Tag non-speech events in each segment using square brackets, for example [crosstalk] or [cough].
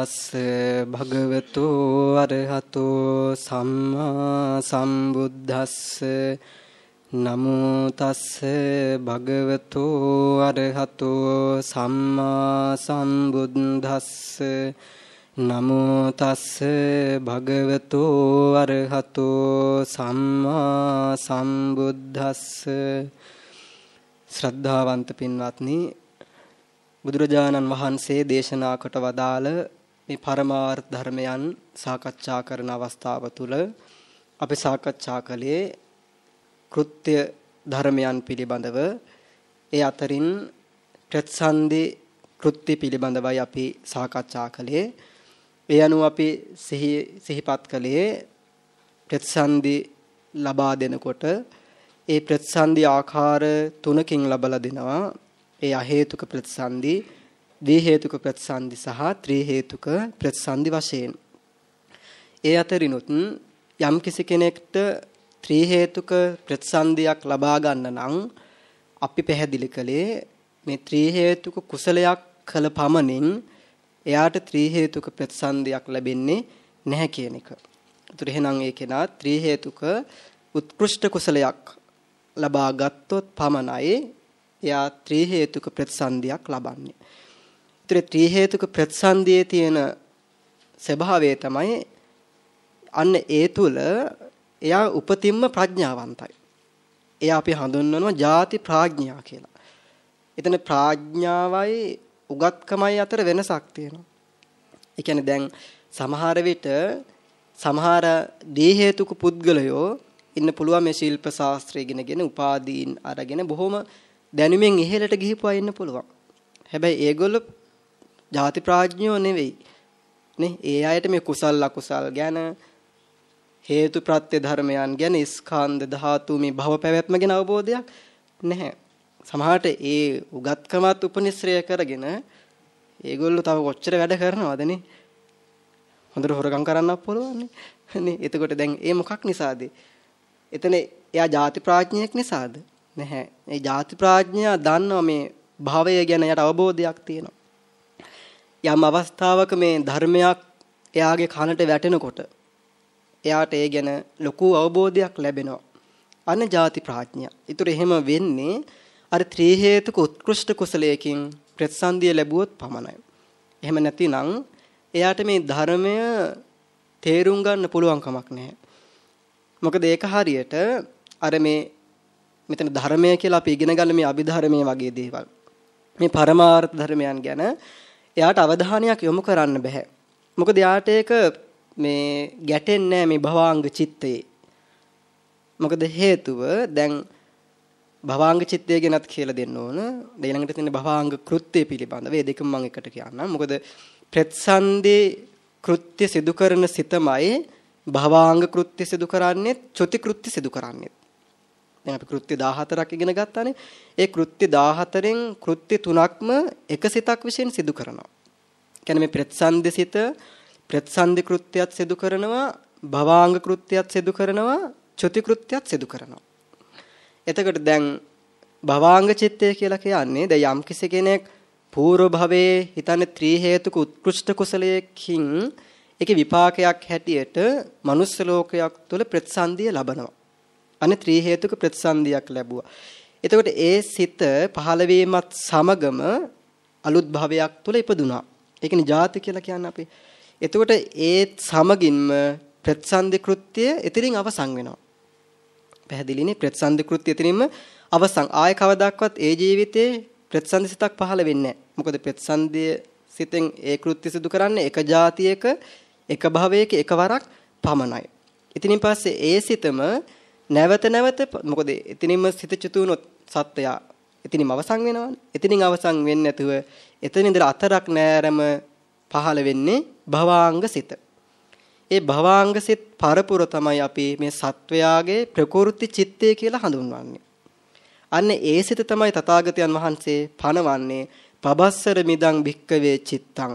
නමෝ තස්ස භගවතු අරහතෝ සම්මා සම්බුද්දස්ස නමෝ තස්ස භගවතු අරහතෝ සම්මා සම්බුද්දස්ස නමෝ තස්ස භගවතු අරහතෝ සම්මා සම්බුද්දස්ස ශ්‍රද්ධාවන්ත පින්වත්නි බුදුරජාණන් වහන්සේ දේශනා කොට වදාළ මේ පරමාර්ථ ධර්මයන් සාකච්ඡා කරන අවස්ථාව තුළ අපි සාකච්ඡා කළේ කෘත්‍ය ධර්මයන් පිළිබඳව. ඒ අතරින් ප්‍රත්සන්දි කෘත්‍ය පිළිබඳවයි අපි සාකච්ඡා කළේ. ඒ අනුව අපි සිහි සිහිපත් කළේ ප්‍රත්සන්දි ලබා දෙනකොට ඒ ප්‍රත්සන්දි ආකාර තුනකින් ලබලා දෙනවා. ඒ අහේතුක ප්‍රතිසන්දි, දී හේතුක ප්‍රතිසන්දි සහ ත්‍රි හේතුක ප්‍රතිසන්දි වශයෙන්. ඒ අතරිනුත් යම් කිසි කෙනෙක්ට ත්‍රි හේතුක ප්‍රතිසන්දියක් ලබා ගන්න නම් අපි පැහැදිලි කළේ මේ ත්‍රි හේතුක කුසලයක් කළ පමණින් එයාට ත්‍රි හේතුක ප්‍රතිසන්දියක් ලැබෙන්නේ නැහැ කියන එක. ඒතර එහෙනම් ඒ කෙනා ත්‍රි හේතුක උත්කෘෂ්ඨ කුසලයක් ලබා ගත්තොත් පමණයි එයා ත්‍රි හේතුක ප්‍රතිසන්දියක් ලබන්නේ. ඒතර ත්‍රි හේතුක ප්‍රතිසන්දියේ තියෙන ස්වභාවය තමයි අන්න ඒ තුල එයා උපතින්ම ප්‍රඥාවන්තයි. එයා අපි හඳුන්වනවා ಜಾති ප්‍රඥා කියලා. එතන ප්‍රඥාවයි උගත්කමයි අතර වෙනසක් තියෙනවා. ඒ කියන්නේ දැන් සමහර විට සමහර දී හේතුක පුද්ගලයෝ ඉන්න පුළුවන් මේ ශිල්ප ශාස්ත්‍රය ඉගෙනගෙන උපාදීන් අරගෙන බොහොම දැනුමින් ඉහළට ගිහිපුවා ඉන්න පුළුවන්. හැබැයි ඒගොල්ලෝ ಜಾති ප්‍රඥයෝ නෙවෙයි. නේ ඒ අයට මේ කුසල් අකුසල් ගැන හේතු ප්‍රත්‍ය ධර්මයන් ගැන ස්කන්ධ ධාතු මේ භව පැවැත්ම ගැන අවබෝධයක් නැහැ. සමහරට ඒ උගත්කමත් උපනිශ්‍රය කරගෙන ඒගොල්ලෝ තව කොච්චර වැඩ කරනවද නේ? හොඳට හොරගම් කරන්නත් පුළුවන් නේ. එතකොට දැන් ඒ මොකක් නිසාද? එතන එයා ಜಾති ප්‍රඥයක් නිසාද? නැහැ. ඒ ಜಾති ප්‍රඥයා දන්නවා මේ භවය ගැන යට අවබෝධයක් තියෙනවා. යම් අවස්ථාවක මේ ධර්මයක් එයාගේ කනට වැටෙනකොට එයාට ඒ ගැන ලොකු අවබෝධයක් ලැබෙනවා. අන්න ಜಾති ප්‍රඥා. ඊටර එහෙම වෙන්නේ අර ත්‍රි හේතුක උත්කෘෂ්ඨ කුසලයකින් ප්‍රතිසන්දිය ලැබුවොත් පමණයි. එහෙම නැතිනම් එයාට මේ ධර්මය තේරුම් ගන්න පුළුවන් කමක් නැහැ. මොකද ඒක හරියට අර මේ මෙතන ධර්මය කියලා අපි ඉගෙන ගන්න මේ අභිධර්මයේ වගේ දේවල්. මේ පරමාර්ථ ධර්මයන් ගැන එයාට අවධානයක් යොමු කරන්න බෑ. මොකද එයාට ඒක මේ ගැටෙන්නේ මේ භවාංග චිත්තේ. මොකද හේතුව දැන් භවාංග චිත්තය ගැනත් කියලා දෙන්න ඕන. ඊළඟට තියෙන භවාංග කෘත්‍ය පිළිබඳව මේ දෙකම මම එකට කියන්නම්. මොකද ප්‍රත්සන්දේ කෘත්‍ය සිදු කරන සිතමයි භවාංග කෘත්‍ය සිදු කරන්නේ චොති කෘත්‍ය සිදු කරන්නේ. දැන් අපි කෘත්‍ය 14ක් ඉගෙන ගත්තානේ. ඒ කෘත්‍ය 14න් කෘත්‍ය තුනක්ම එක සිතක් විසින් සිදු කරනවා. කියන්නේ මේ ප්‍රතිසන්දි සිත ප්‍රතිසන්දි කෘත්‍යයක් සිදු කරනවා, භවාංග කෘත්‍යයක් සිදු කරනවා, චුති කෘත්‍යයක් සිදු කරනවා. එතකොට දැන් භවාංග චිත්තය කියලා කියන්නේ දැන් යම් කිසි කෙනෙක් పూర్ව භවයේ හිතන්නේ ත්‍රි හේතුක උත්කෘෂ්ඨ කුසලයකින් ඒකේ විපාකයක් හැටියට මනුස්ස ලෝකයක් තුළ ප්‍රතිසන්දිය ලබනවා. අනේ ත්‍රි හේතුක ප්‍රතිසන්දියක් ලැබුවා. එතකොට ඒ සිත පහළ වීමත් සමගම අලුත් භවයක් තුල ඉපදුනා. ඒකනේ ජාති කියලා කියන්නේ අපි. එතකොට ඒ සමගින්ම ප්‍රතිසන්දි කෘත්‍ය එතනින් අවසන් වෙනවා. පැහැදිලිනේ ප්‍රතිසන්දි කෘත්‍ය එතනින්ම අවසන්. ආය කවදාක්වත් ඒ ජීවිතේ ප්‍රතිසන්දි සිතක් පහළ වෙන්නේ නැහැ. මොකද ප්‍රතිසන්දිය සිතෙන් ඒ කෘත්‍ය සිදු කරන්නේ එක જાතියක එක භවයක එකවරක් පමණයි. ඉතින් පස්සේ ඒ සිතම නැවත නැවත මොකද එතනින්ම සිත චුතුනොත් සත්‍යය එතනින්ම අවසන් වෙනවනේ. එතනින් අවසන් වෙන්නේ නැතුව එතන ඉඳලා අතරක් නෑරම පහළ වෙන්නේ භවාංග සිත. ඒ භවාංග සිත් පරපුර තමයි අපි මේ සත්වයාගේ ප්‍රකෘති චිත්තය කියලා හඳුන්වන්නේ. අන්න ඒ සිත තමයි තථාගතයන් වහන්සේ පනවන්නේ පබස්සර මිදං භික්කවේ චිත්තං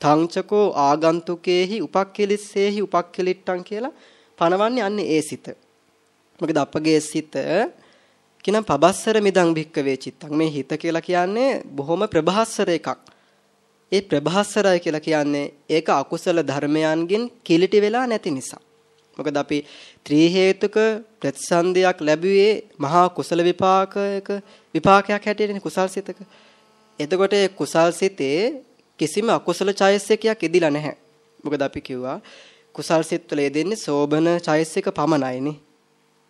තංචකෝ ආගන්තුකේහි උපක්ඛලිස්සේහි උපක්ඛලිට්ටං කියලා පනවන්නේ අන්න ඒ සිත. මොකද අපගේ සිත කිනම් පබස්සර මිදං භික්කවේ චිත්තං මේ හිත කියලා කියන්නේ බොහොම ප්‍රභාස්වර එකක්. ඒ ප්‍රභාස්වරය කියලා කියන්නේ ඒක අකුසල ධර්මයන්ගෙන් කිලිටි වෙලා නැති නිසා. මොකද අපි ත්‍රි හේතුක ප්‍රතිසන්දියක් ලැබුවේ මහා කුසල විපාකයක විපාකයක් හැටියටනේ කුසල් සිතක. එතකොට ඒ කුසල් සිතේ කිසිම අකුසල චෛතසිකයක් ඉදිලා නැහැ. මොකද අපි කිව්වා කුසල් සිත් වල යෙදෙන්නේ සෝබන චෛතසික පමණයිනේ.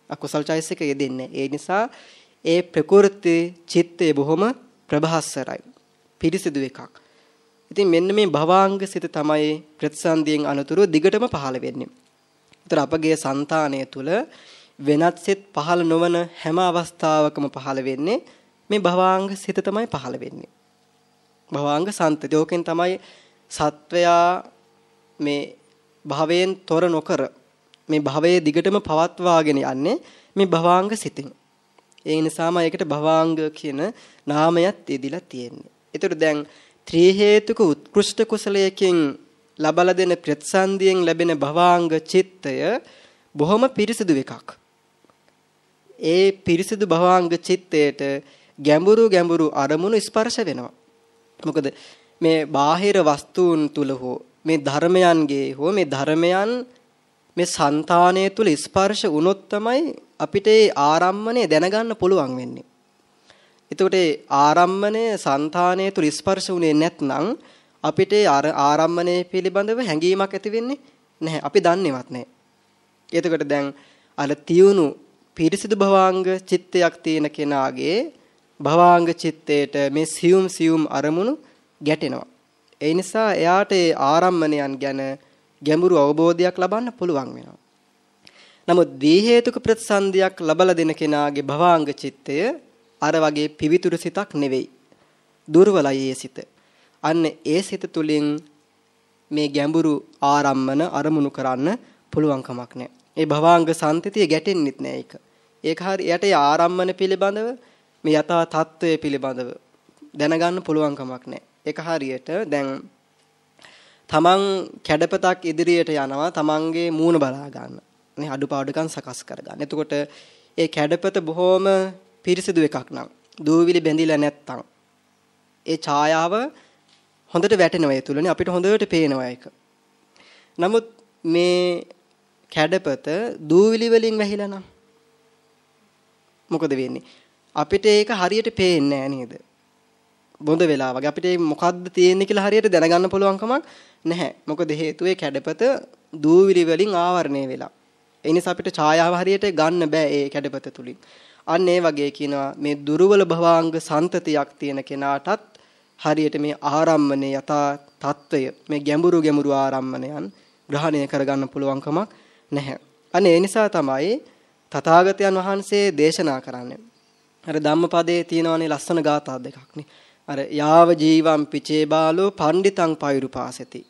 අකුසල් චෛතසික යෙදෙන්නේ. ඒ නිසා ඒ ප්‍රකෘති චිත්තය බොහොම ප්‍රභාස්වරයි. පිරිසිදු එකක්. ඉතින් මෙන්න මේ භවාංග සිත තමයි ප්‍රතිසන්දියෙන් අනතුරු දිගටම පහළ වෙන්නේ. ඒතර අපගේ సంతානය තුල වෙනත් සිත් පහළ නොවන හැම අවස්ථාවකම පහළ වෙන්නේ මේ භවාංග සිත තමයි පහළ වෙන්නේ. භවාංග සන්තති. ඕකෙන් තමයි සත්වයා මේ භවයෙන් තොර නොකර මේ භවයේ දිගටම පවත්වාගෙන යන්නේ මේ භවාංග සිතින්. ඒ නිසාම ඒකට භවාංග කියන නාමයත් යෙදිලා තියෙන්නේ. ඒතර දැන් ත්‍රි හේතුක උත්කෘෂ්ඨ කුසලයකින් ලබලා දෙන ප්‍රතිසන්දියෙන් ලැබෙන භවාංග චිත්තය බොහොම පිරිසිදු එකක්. ඒ පිරිසිදු භවාංග චිත්තයට ගැඹුරු ගැඹුරු අරමුණු ස්පර්ශ වෙනවා. මොකද මේ බාහිර වස්තුන් තුල හෝ මේ ධර්මයන්ගේ හෝ මේ ධර්මයන් මේ సంతානය තුල ස්පර්ශ වුණොත් තමයි අපිට ඒ ආරම්මණය දැනගන්න පුළුවන් වෙන්නේ. එතකොට ඒ ආරම්මණය సంతානය තුල ස්පර්ශ වුණේ නැත්නම් අපිට අර ආරම්මණය පිළිබඳව හැඟීමක් ඇති වෙන්නේ නැහැ. අපි දන්නේවත් නැහැ. එතකොට දැන් අර තියුණු පිරිසිදු භවාංග චිත්තයක් තියෙන කෙනාගේ භවාංග චිත්තේට මේ සියුම් සියුම් අරමුණු ගැටෙනවා. ඒ නිසා එයාට ආරම්මණයන් ගැන ගැඹුරු අවබෝධයක් ලබන්න පුළුවන් වෙනවා. නමුත් දී හේතුක ප්‍රතිසන්දියක් ලබලා දෙන කෙනාගේ භවාංග චිත්තය අර වගේ පිවිතුරු සිතක් නෙවෙයි. දුර්වලයි ඒ සිත. අන්න ඒ සිත තුලින් මේ ගැඹුරු ආරම්මන අරමුණු කරන්න පුළුවන් කමක් නැහැ. ඒ භවාංග සම්තතිය ගැටෙන්නෙත් නැහැ ඒක. ඒක හරි යට ආරම්මන පිළිබඳව මේ යථා තත්ත්වය පිළිබඳව දැනගන්න පුළුවන් කමක් නැහැ. ඒක හරියට දැන් තමන් කැඩපතක් ඉදිරියට යනවා තමන්ගේ මූණ බලා ගන්න. නේ අඩුපාඩුකම් සකස් කර ගන්න. එතකොට ඒ කැඩපත බොහොම පිරිසිදු එකක් නම් දූවිලි බැඳිලා නැත්තම් ඒ ඡායාව හොඳට වැටෙනවා ඒ තුලනේ අපිට හොඳට පේනවා ඒක. නමුත් මේ කැඩපත දූවිලි වලින් වැහිලා නම් මොකද වෙන්නේ? අපිට ඒක හරියට පේන්නේ නේද? බොඳ වෙලා වගේ අපිට මොකද්ද තියෙන්නේ කියලා හරියට දැනගන්න පුළුවන් කමක් නැහැ. මොකද හේතුව ඒ කැඩපත දූවිලි වලින් ආවරණය වෙලා. ඒ නිසා අපිට ඡායාව හරියට ගන්න බෑ ඒ කැඩපත තුලින්. අන්න ඒ වගේ කියනවා මේ දුර්වල භවාංග సంతතියක් තියෙන කෙනාටත් හරියට මේ ආරම්මනේ යථා తত্ত্বය මේ ගැඹුරු ගැඹුරු ආරම්මණයන් ග්‍රහණය කරගන්න පුළුවන් කමක් නැහැ. අන්න ඒ නිසා තමයි තථාගතයන් වහන්සේ දේශනා කරන්නේ. අර ධම්මපදයේ තියෙනවනේ ලස්සන ගාථා දෙකක් නේ. අර යාව ජීවම් පිචේ බාලෝ පණ්ඩිතං පෛරුපාසති.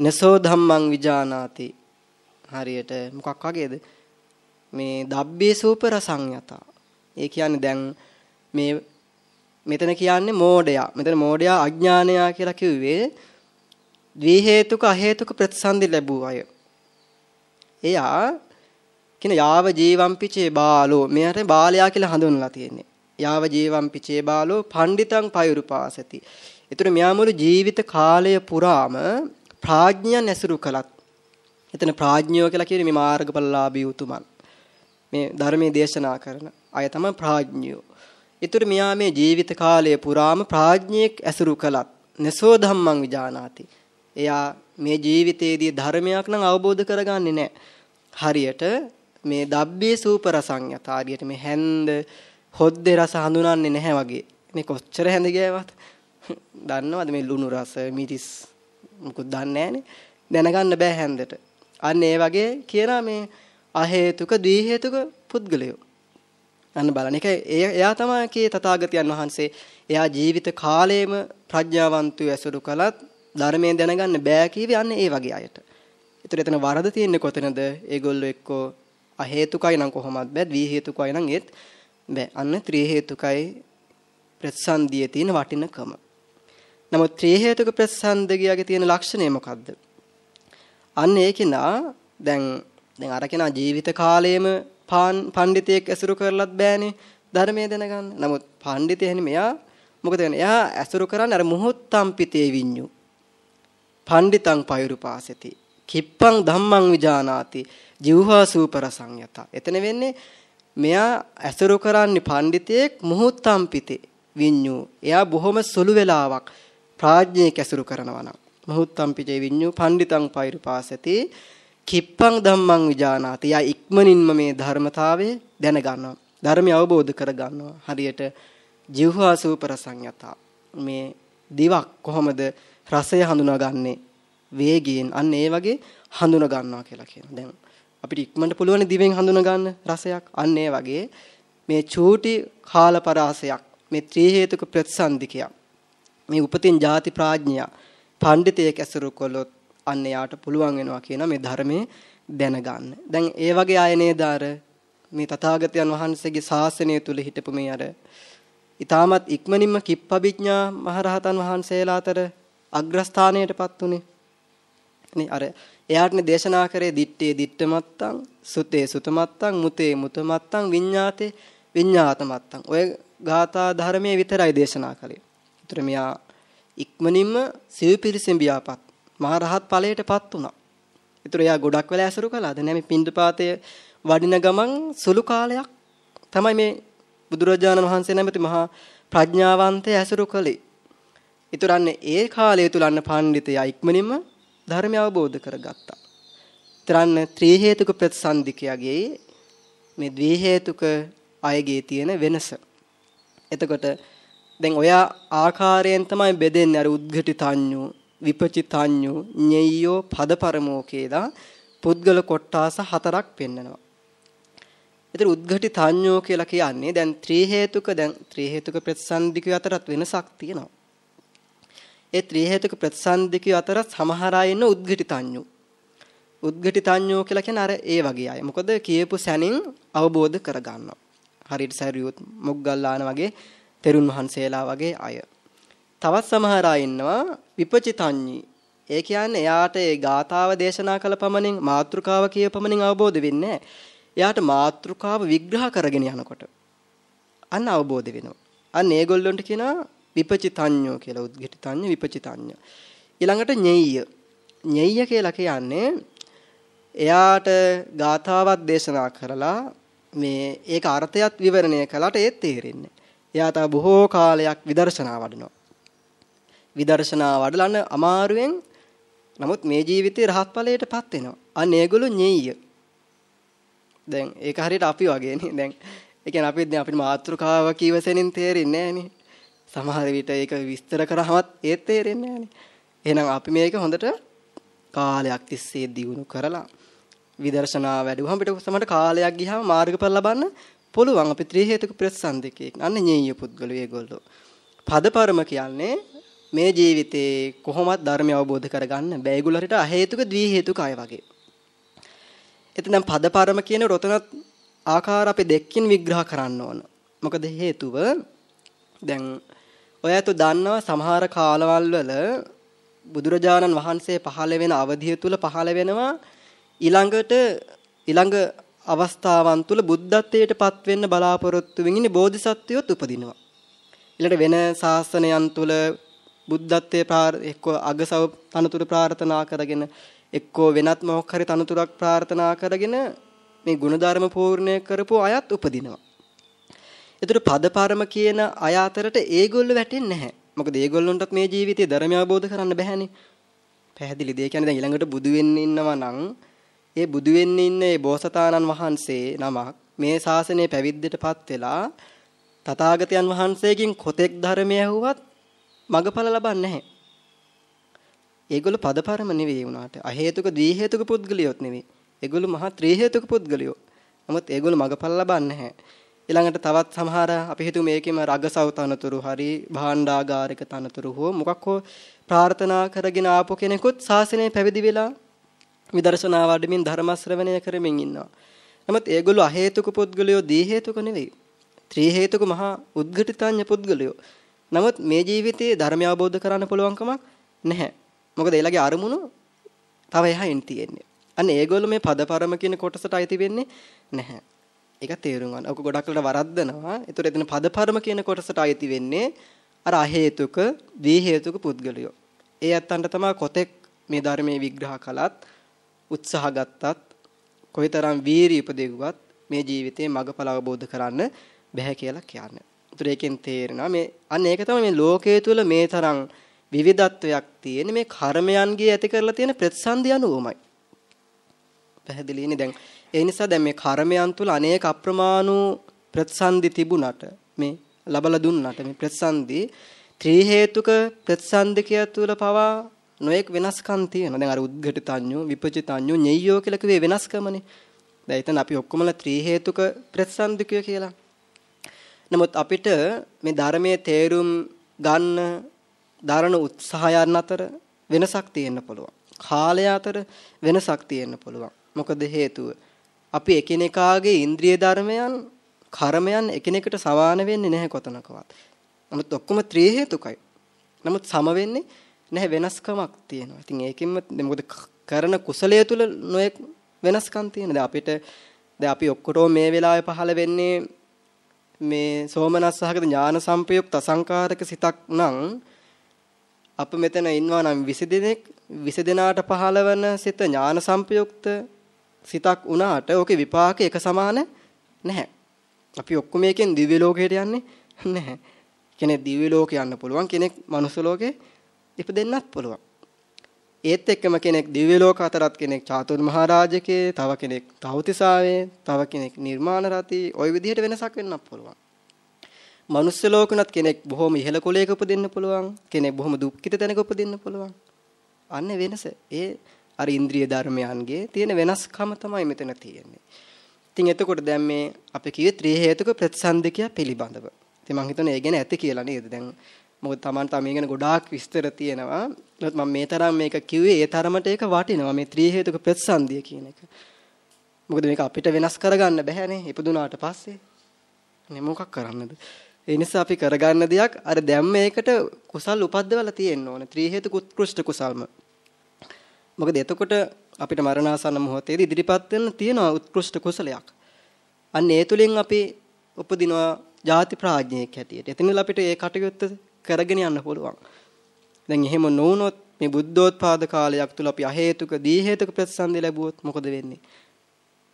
නසෝ ධම්මං විජානාති. හරියට මොකක් වගේද? මේ දබ්බේ සූප රසංයතා. ඒ කියන්නේ දැන් මේ මෙතන කියන්නේ මෝඩයා. මෙතන මෝඩයා අඥානයා කියලා කිව්වේ ද්වි හේතුක අ හේතුක ප්‍රතිසන්දි ලැබුව අය. එයා කියන යාව ජීවම්පිචේ බාලෝ මෙයාට බාලයා කියලා හඳුන්වලා තියෙන්නේ. යාව ජීවම්පිචේ බාලෝ පණ්ඩිතං පයුරුපාසති. ඒතර මෙයා මුළු ජීවිත කාලය පුරාම ප්‍රඥයන් ඇසුරු කළත්. එතන ප්‍රඥයෝ කියලා කියන්නේ මේ මාර්ගඵලලාභී උතුමන්. මේ ධර්මයේ දේශනා කරන අය තමයි ප්‍රඥයෝ. ඊටර මෙයා මේ ජීවිත කාලය පුරාම ප්‍රඥයෙක් ඇසුරු කළත් නසෝ ධම්මං විජානාති. එයා මේ ජීවිතයේදී ධර්මයක් නම් අවබෝධ කරගන්නේ නැහැ. හරියට මේ දබ්බේ සූපරසං යථාරියට මේ හැන්ද හොද්දේ රස හඳුනන්නේ නැහැ වගේ. මේ කොච්චර හැඳ ගෑවත් [laughs] දන්නවද මේ ලුණු රස මිරිස් මොකද දන්නේ දැනගන්න බෑ හැන්දට. අන්න ඒ වගේ කියනවා මේ අහේතුක ද්වි හේතුක පුද්ගලයෝ. අන්න බලන්න එක එයා තමයි කී තථාගතයන් වහන්සේ එයා ජීවිත කාලයේම ප්‍රඥාවන්තය ඇසුරු කළත් ධර්මයෙන් දැනගන්න බෑ කීවේ අන්න ඒ වගේ අයට. ඒතර එතන වරද තියෙන්නේ කොතනද? ඒගොල්ලෝ එක්කෝ අ හේතුකයි නම් කොහොමද බෑ ද්වි හේතුකයි නම් ඒත් බෑ. අන්න ත්‍රි හේතුකයි ප්‍රතිසන්දියේ තියෙන වටිනකම. නමුත් ත්‍රි හේතුක ප්‍රතිසන්දියගේ තියෙන ලක්ෂණය මොකද්ද? අන්න ඒකේනා දැන් දැන් අර කෙනා ජීවිත කාලයේම පඬිතෙක් ඇසුරු කරලත් බෑනේ ධර්මයේ දැනගන්න. නමුත් පඬිතේ මෙයා මොකද කරන්නේ? එයා ඇසුරු කරන්නේ අර මොහොත්තම් පිතේ විඤ්ඤු. පණ්ඩිතං පෛරුපාසති. කිප්පං ධම්මං විජානාති. ජීවහා සූපර සංයත. එතන වෙන්නේ මෙයා ඇසුරු කරන්නේ පඬිතෙක් මුහුත්තම් පිතේ විඤ්ඤු. එයා බොහොම සුළු වෙලාවක් ප්‍රාඥයෙක් ඇසුරු කරනවා නම් මුහුත්තම් පිතේ විඤ්ඤු පඬිතං පෛරුපාසති. කිප්පං ධම්මං විජානාති. යා ඉක්මනින්ම මේ ධර්මතාවය දැනගන්නවා. ධර්මය අවබෝධ කරගන්නවා. හරියට ජීවහා සූපර සංයතා. මේ දිවක් කොහොමද රසය හඳුනාගන්නේ වේගයෙන් අන්න ඒ වගේ හඳුනා ගන්නවා කියලා කියනවා. දැන් අපිට ඉක්මනට පුළුවන් දිවෙන් හඳුනා ගන්න රසයක්. අන්න ඒ වගේ මේ චූටි කාලපරාසයක් මේ ත්‍රි හේතුක ප්‍රතිසන්දිකයක්. මේ උපතින් ಜಾති ප්‍රඥා පඬිතයෙක් ඇසුරු කළොත් අන්න යාට පුළුවන් වෙනවා කියන මේ ධර්මයේ දැනගන්න. දැන් ඒ වගේ අය නේද අර මේ තථාගතයන් වහන්සේගේ ශාසනය තුල හිටපු මේ අර ඊටමත් ඉක්මනින්ම කිප්පවිඥා මහරහතන් වහන්සේලා අතර අග්‍රස්ථානයටපත් උනේ. නේ අර එයාටනේ දේශනා කරේ දිත්තේ දිත්තමත්තං සුතේ සුතමත්තං මුතේ මුතමත්තං විඤ්ඤාතේ විඤ්ඤාතමත්තං. ඔය ගාථා ධර්මයේ විතරයි දේශනා කළේ. උතර මෙයා ඉක්මනින්ම සිව්පිරිසෙන් බියාපත් මහරහත් ඵලයටපත් වුණා. ඒතර එයා ගොඩක් වෙලා ඇසුරු කළාද? නෑ මේ පින්දපාතයේ වඩින ගමන් සුළු කාලයක් තමයි මේ බුදුරජාණන් වහන්සේ නැමැති මහා ප්‍රඥාවන්තය ඇසුරු කළේ. ඊතරන්නේ ඒ කාලය තුල අන්න පඬිතයා ඉක්මනින්ම ධර්මය අවබෝධ කරගත්තා. තරන්න ත්‍රි හේතුක ප්‍රතිසන්දිකයගේ මේ ද්වි හේතුක අයගේ තියෙන වෙනස. එතකොට දැන් ඔය ආකාරයෙන් තමයි බෙදෙන්නේ අර උද්ඝටිතඤ්ඤු, විපචිතඤ්ඤු, ඤෙය්‍යෝ පදපරමෝ කියලා පුද්ගල කොට්ටාස හතරක් පෙන්නනවා. ඒතර උද්ඝටිතඤ්ඤෝ කියලා කියන්නේ දැන් ත්‍රි හේතුක දැන් ත්‍රි හේතුක ප්‍රතිසන්දිකය අතරත් වෙනසක් තියෙනවා. ඒ ත්‍රි හේතුක ප්‍රතිසන්දිකය අතර සමහර අය ඉන්න උද්ඝටිතඤ්ඤු. උද්ඝටිතඤ්ඤෝ කියලා කියන්නේ අර ඒ වගේ අය. මොකද කියපු සැනින් අවබෝධ කරගන්නවා. හරියට සරියුත් මොග්ගල්ලාන වගේ තෙරුන් වහන්සේලා වගේ අය. තවත් සමහර අය ඉන්නවා විපචිතඤ්ඤී. ඒ කියන්නේ එයාට ඒ ගාතාව දේශනා කළ පමණින් මාත්‍රිකාව කිය පමණින් අවබෝධ වෙන්නේ එයාට මාත්‍රිකාව විග්‍රහ කරගෙන යනකොට අන්න අවබෝධ වෙනවා. අන්න ඒගොල්ලොන්ට කියනවා විපචිතඤ්ඤෝ කියලා උද්ඝටිතඤ්ඤ විපචිතඤ්ඤ. ඊළඟට ඤෙය්‍ය. ඤෙය්‍ය කියලා කියන්නේ එයාට ගාථාවක් දේශනා කරලා මේ ඒක අර්ථයත් විවරණය කළාට ඒත් තේරෙන්නේ. එයා තව බොහෝ කාලයක් විදර්ශනා වඩනවා. විදර්ශනා වඩලන අමාරුවෙන් නමුත් මේ ජීවිතේ රහත් ඵලයටපත් වෙනවා. අන්න ඒගොල්ලෝ ඤෙය්‍ය. දැන් ඒක හරියට අපි වගේනේ. දැන් ඒ කියන්නේ අපි දැන් අපිට මාත්‍රකාව කීවසෙනින් තේරෙන්නේ නැහැ නේ. සමහර විට ඒක විස්තර කරාමත් ඒත් තේරෙන්නේ නැහනේ. එහෙනම් අපි මේක හොඳට කාලයක් තිස්සේ දියුණු කරලා විදර්ශනා වැඩුවම අපිට සමහර කාලයක් ගියාම මාර්ගඵල ලබන්න පුළුවන්. අපි ත්‍රි හේතුක ප්‍රතිසන්දිකේ. අන්න ඤේය පුද්ගලෝ ඒගොල්ලෝ. පදපරම කියන්නේ මේ ජීවිතේ කොහොමද ධර්මය අවබෝධ කරගන්න බෑ. ඒගොල්ලන්ට අහේතුක ද්වි හේතුක අය වගේ. එතන දැන් පදපරම කියන රොතනත් ආකාර අපි දෙකකින් විග්‍රහ කරන්න ඕන. මොකද හේතුව දැන් ඔයතු දන්නවා සමහර කාලවල වල බුදුරජාණන් වහන්සේ පහළ වෙන අවධිය තුල පහළ වෙනවා ඊළඟට ඊළඟ අවස්ථාවන් තුල බුද්ධත්වයට පත් වෙන්න බලාපොරොත්තු වෙමින් ඉන්නේ බෝධිසත්වයොත් උපදිනවා. ඊළඟට වෙන ශාසනයන් තුල බුද්ධත්වයේ එක්කෝ අගසව තනතුරු ප්‍රාර්ථනා කරගෙන එක්කෝ වෙනත් මොහොක් හරි තනතුරක් ප්‍රාර්ථනා කරගෙන මේ ගුණධර්ම පූර්ණය කරපු අයත් උපදිනවා. ඒතර පදපරම කියන අය අතරට ඒගොල්ලෝ වැටෙන්නේ නැහැ. මොකද ඒගොල්ලොන්ටත් මේ ජීවිතයේ ධර්මය අවබෝධ කරන්න බැහැනේ. පැහැදිලිද? ඒ කියන්නේ දැන් ඊළඟට බුදු වෙන්න ඉන්නවා නම් ඒ බුදු වෙන්න ඉන්න ඒ බෝසතාණන් වහන්සේ නමක් මේ ශාසනය පැවිද්දටපත් වෙලා තථාගතයන් වහන්සේගෙන් කොතෙක් ධර්මය ඇහුවත් මගඵල ලබන්නේ නැහැ. ඒගොල්ලෝ පදපරම නෙවෙයි වුණාට අහේතුක ද්වි හේතුක පුද්ගලියොත් නෙවෙයි. ඒගොල්ලෝ මහා ත්‍රි හේතුක පුද්ගලියෝ. නමුත් ඒගොල්ලෝ මගඵල ලබන්නේ නැහැ. ඊළඟට තවත් සමහර අපි හිතමු මේකෙම රගසව තනතුරු හරි භාණ්ඩාගාරික තනතුරු හෝ මොකක් හෝ ප්‍රාර්ථනා කරගෙන ආපු කෙනෙකුත් ශාසනය පැවිදි වෙලා විදර්ශනා වඩමින් ධර්ම ශ්‍රවණය කරමින් ඉන්නවා. නමුත් ඒගොල්ලෝ අහේතුක පුද්ගලයෝ දී හේතුක නෙවෙයි. ත්‍රි හේතුක මහා උද්ඝටිතඥ පුද්ගලයෝ. නමුත් මේ ජීවිතයේ ධර්මය අවබෝධ කරගන්න පුළුවන්කමක් නැහැ. මොකද ඒලගේ අරමුණු තව එහායින් තියෙන්නේ. අන්න ඒගොල්ලෝ මේ පදපරම කියන කොටසට අයිති වෙන්නේ නැහැ. ඒක තේරුම් ගන්න. ඔක ගොඩක් වෙලාවට වරද්දනවා. ඒතර එතන පදපරම කියන කොටසට අයිති වෙන්නේ අර අහේතුක, දී හේතුක පුද්ගලයෝ. ඒ ඇත්තන්ට තමයි කොතෙක් මේ ධර්මයේ විග්‍රහ කළත් උත්සාහ ගත්තත් කොයිතරම් වීරිය උපදෙව්වත් මේ ජීවිතේ මගඵල අවබෝධ කරන්න බැහැ කියලා කියන්නේ. ඒතර ඒකෙන් තේරෙනවා මේ අන්න ඒක තමයි මේ ලෝකයේ තුල මේ තරම් විවිධත්වයක් තියෙන මේ කර්මයන්ගේ ඇති කරලා තියෙන ප්‍රතිසන්දි අනුවමයි. පැහැදිලිනේ දැන් ඒ නිසා දැන් මේ කර්මයන් තුල අනේක අප්‍රමාණ ප්‍රතිසන්දි තිබුණට මේ ලබලා දුන්නට මේ ප්‍රතිසන්දි ත්‍රි හේතුක ප්‍රතිසන්දිකය තුල පවා නොඑක් වෙනස්කම් තියෙනවා. දැන් අර උද්ඝටිතඤ්ඤෝ විපචිතඤ්ඤෝ ඤෙය්‍යෝ කියලා කිව්වේ වෙනස්කමනේ. දැන් එතන අපි ඔක්කොමලා ත්‍රි හේතුක ප්‍රතිසන්දිකය කියලා. නමුත් අපිට මේ ධර්මයේ තේරුම් ගන්න දරන උත්සාහයන් අතර වෙනසක් තියෙන්න පුළුවන්. කාලය අතර වෙනසක් තියෙන්න පුළුවන්. මොකද හේතුව අපි එකිනෙකාගේ ඉන්ද්‍රිය ධර්මයන් කර්මයන් එකිනෙකට සමාන වෙන්නේ නැහැ කොතනකවත්. නමුත් ඔක්කොම ත්‍රි හේතුකයි. නමුත් සම වෙන්නේ නැහැ වෙනස්කමක් තියෙනවා. ඉතින් ඒකෙන්ම මොකද කරන කුසලයේ තුල නොයෙක් වෙනස්කම් තියෙන. දැන් අපිට දැන් අපි ඔක්කොටම මේ වෙලාවේ පහළ වෙන්නේ මේ සෝමනස්සහගත ඥාන සංපයුක්ත අසංකාරක සිතක් නම් අප මෙතන ඉන්නවා නම් 20 දෙනෙක් 20 දෙනාට පහළවන සිත ඥාන සංපයුක්ත සිතක් වුණාට ඕකේ විපාක එක සමාන නැහැ. අපි ඔක්කොම එකෙන් දිව්‍ය ලෝකයට යන්නේ නැහැ. කෙනෙක් දිව්‍ය ලෝකේ යන්න පුළුවන් කෙනෙක් මනුස්ස ලෝකේ ඉපදෙන්නත් පුළුවන්. ඒත් එක්කම කෙනෙක් දිව්‍ය ලෝක අතරත් කෙනෙක් චාතුර් මහරජකේ, තව කෙනෙක් තවතිසාවේ, තව කෙනෙක් නිර්මාණ රති, ওই විදිහට වෙනසක් වෙන්නත් පුළුවන්. මනුස්ස ලෝකුණත් කෙනෙක් බොහොම ඉහළ කුලයක උපදින්න පුළුවන්. කෙනෙක් බොහොම දුක්ඛිත තැනක උපදින්න පුළුවන්. අන්න වෙනස. ඒ අර ඉන්ද්‍රිය ධර්මයන්ගේ තියෙන වෙනස්කම තමයි මෙතන තියෙන්නේ. ඉතින් එතකොට දැන් මේ අපි කිව්වේ ත්‍රි හේතුක ප්‍රතිසන්දිකය පිළිබඳව. ඉතින් මම හිතන්නේ ඒ ගැන ඇති කියලා නේද? දැන් මොකද Taman තමයි ගැන ගොඩාක් විස්තර තියෙනවා. නමුත් මම මේ තරම් මේක කිව්වේ ඒ තරමට ඒක වටිනවා මේ ත්‍රි හේතුක ප්‍රතිසන්දිය කියන එක. මොකද මේක අපිට වෙනස් කරගන්න බැහැනේ ඉපදුනාට පස්සේ. නේ මොකක් කරන්නද? ඒ නිසා අපි කරගන්න දෙයක් අර දැන් මේකට කුසල් උපද්දවලා තියෙන්න ඕනේ. ත්‍රි හේතුක උත්කෘෂ්ඨ කුසල්ම. මොකද එතකොට අපිට මරණාසන්න මොහොතේදී ඉදිරිපත් වෙන්න තියෙන උත්කෘෂ්ඨ කුසලයක්. අන්න ඒ තුලින් අපි උපදිනවා ಜಾති ප්‍රාඥයෙක් හැටියට. එතනilla අපිට ඒ කටයුත්ත කරගෙන යන්න පුළුවන්. දැන් එහෙම නොවුනොත් මේ බුද්ධෝත්පාද කාලයක් තුල අපි අහේතුක දී හේතුක ප්‍රතිසන්දි ලැබුවොත් මොකද වෙන්නේ?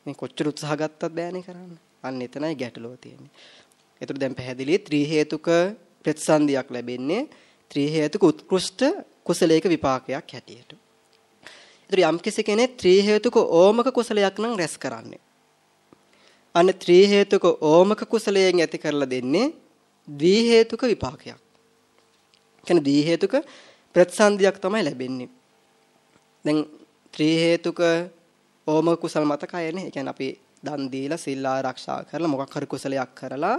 මේ කොච්චර උත්සාහ ගත්තත් බෑනේ කරන්න. අන්න එතනයි ගැටලුව තියෙන්නේ. ඒතර දැන් පැහැදිලි ත්‍රි හේතුක ප්‍රතිසන්දියක් ලැබෙන්නේ ත්‍රි හේතුක උත්කෘෂ්ඨ කුසලයක විපාකයක් හැටියට. ඒතර යම් කෙනෙක් ත්‍රි හේතුක ඕමක කුසලයක් නම් රැස් කරන්නේ. අන්න ත්‍රි හේතුක ඕමක කුසලයෙන් ඇති කරලා දෙන්නේ ද්වි හේතුක විපාකයක්. කියන්නේ ද්වි හේතුක ප්‍රතිසන්දියක් තමයි ලැබෙන්නේ. දැන් ත්‍රි හේතුක ඕමක කුසල මතකයනේ. ඒ කියන්නේ අපි දන් දීලා සිල් ආරක්ෂා කරලා මොකක් හරි කුසලයක් කරලා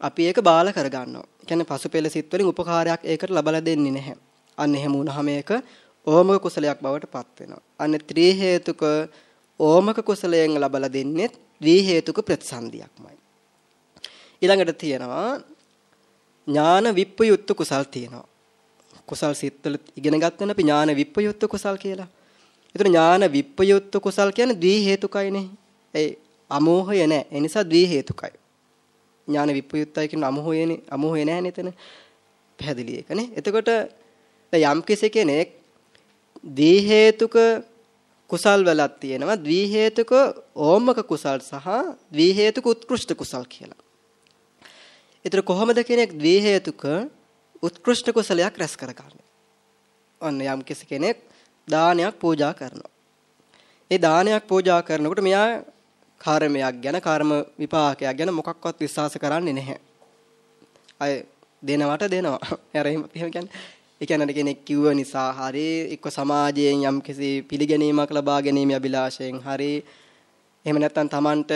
අපි ඒක බාල කරගන්නවා. ඒ කියන්නේ පසුපෙළ සිත් වලින් උපකාරයක් ඒකට ලබලා දෙන්නේ නැහැ. අන්න එහෙම වුණාම ඒක ඕමක කුසලයක් බවට පත් වෙනවා. අන්න ත්‍රි හේතුක ඕමක කුසලයෙන් ලබලා දෙන්නේ ද්වි හේතුක ප්‍රතිසන්දියක්මයි. ඊළඟට තියෙනවා ඥාන විප්පයුත්ත කුසල් තියෙනවා. කුසල් සිත්වල ඉගෙන ගන්න අපි ඥාන විප්පයුත්ත කුසල් කියලා. ඒතර ඥාන විප්පයුත්ත කුසල් කියන්නේ ද්වි හේතුකයිනේ. ඒ අමෝහය නැහැ. ඒ නිසා ද්වි හේතුකයි. ඥාන විප්පයුත්තයි කියන අමෝහයනේ අමෝහය නැහැ නේතන. පැහැදිලි එකනේ. එතකොට යම් කෙනෙක් දී හේතුක කුසල් වලක් තියෙනවා ද්වි හේතුක ඕමක කුසල් සහ ද්වි හේතුක උත්කෘෂ්ඨ කුසල් කියලා. ඒතර කොහොමද කෙනෙක් ද්වි හේතුක උත්කෘෂ්ඨ කුසලයක් රැස් කරගන්නේ? ඔන්න යම් කෙනෙක් දානයක් පූජා කරනවා. ඒ දානයක් පූජා කරනකොට මෙයා කර්මයක් ගැන කර්ම විපාකයක් ගැන මොකක්වත් විශ්වාස කරන්නේ නැහැ. අය දෙනවට දෙනවා. [laughs] අර එහෙම කියන්නේ ඒ කියන්නේ කෙනෙක් කිව්ව නිසා හරි එක්ක සමාජයෙන් යම්කිසි පිළිගැනීමක් ලබා ගැනීම අභිලාෂයෙන් හරි එහෙම නැත්නම් Tamanට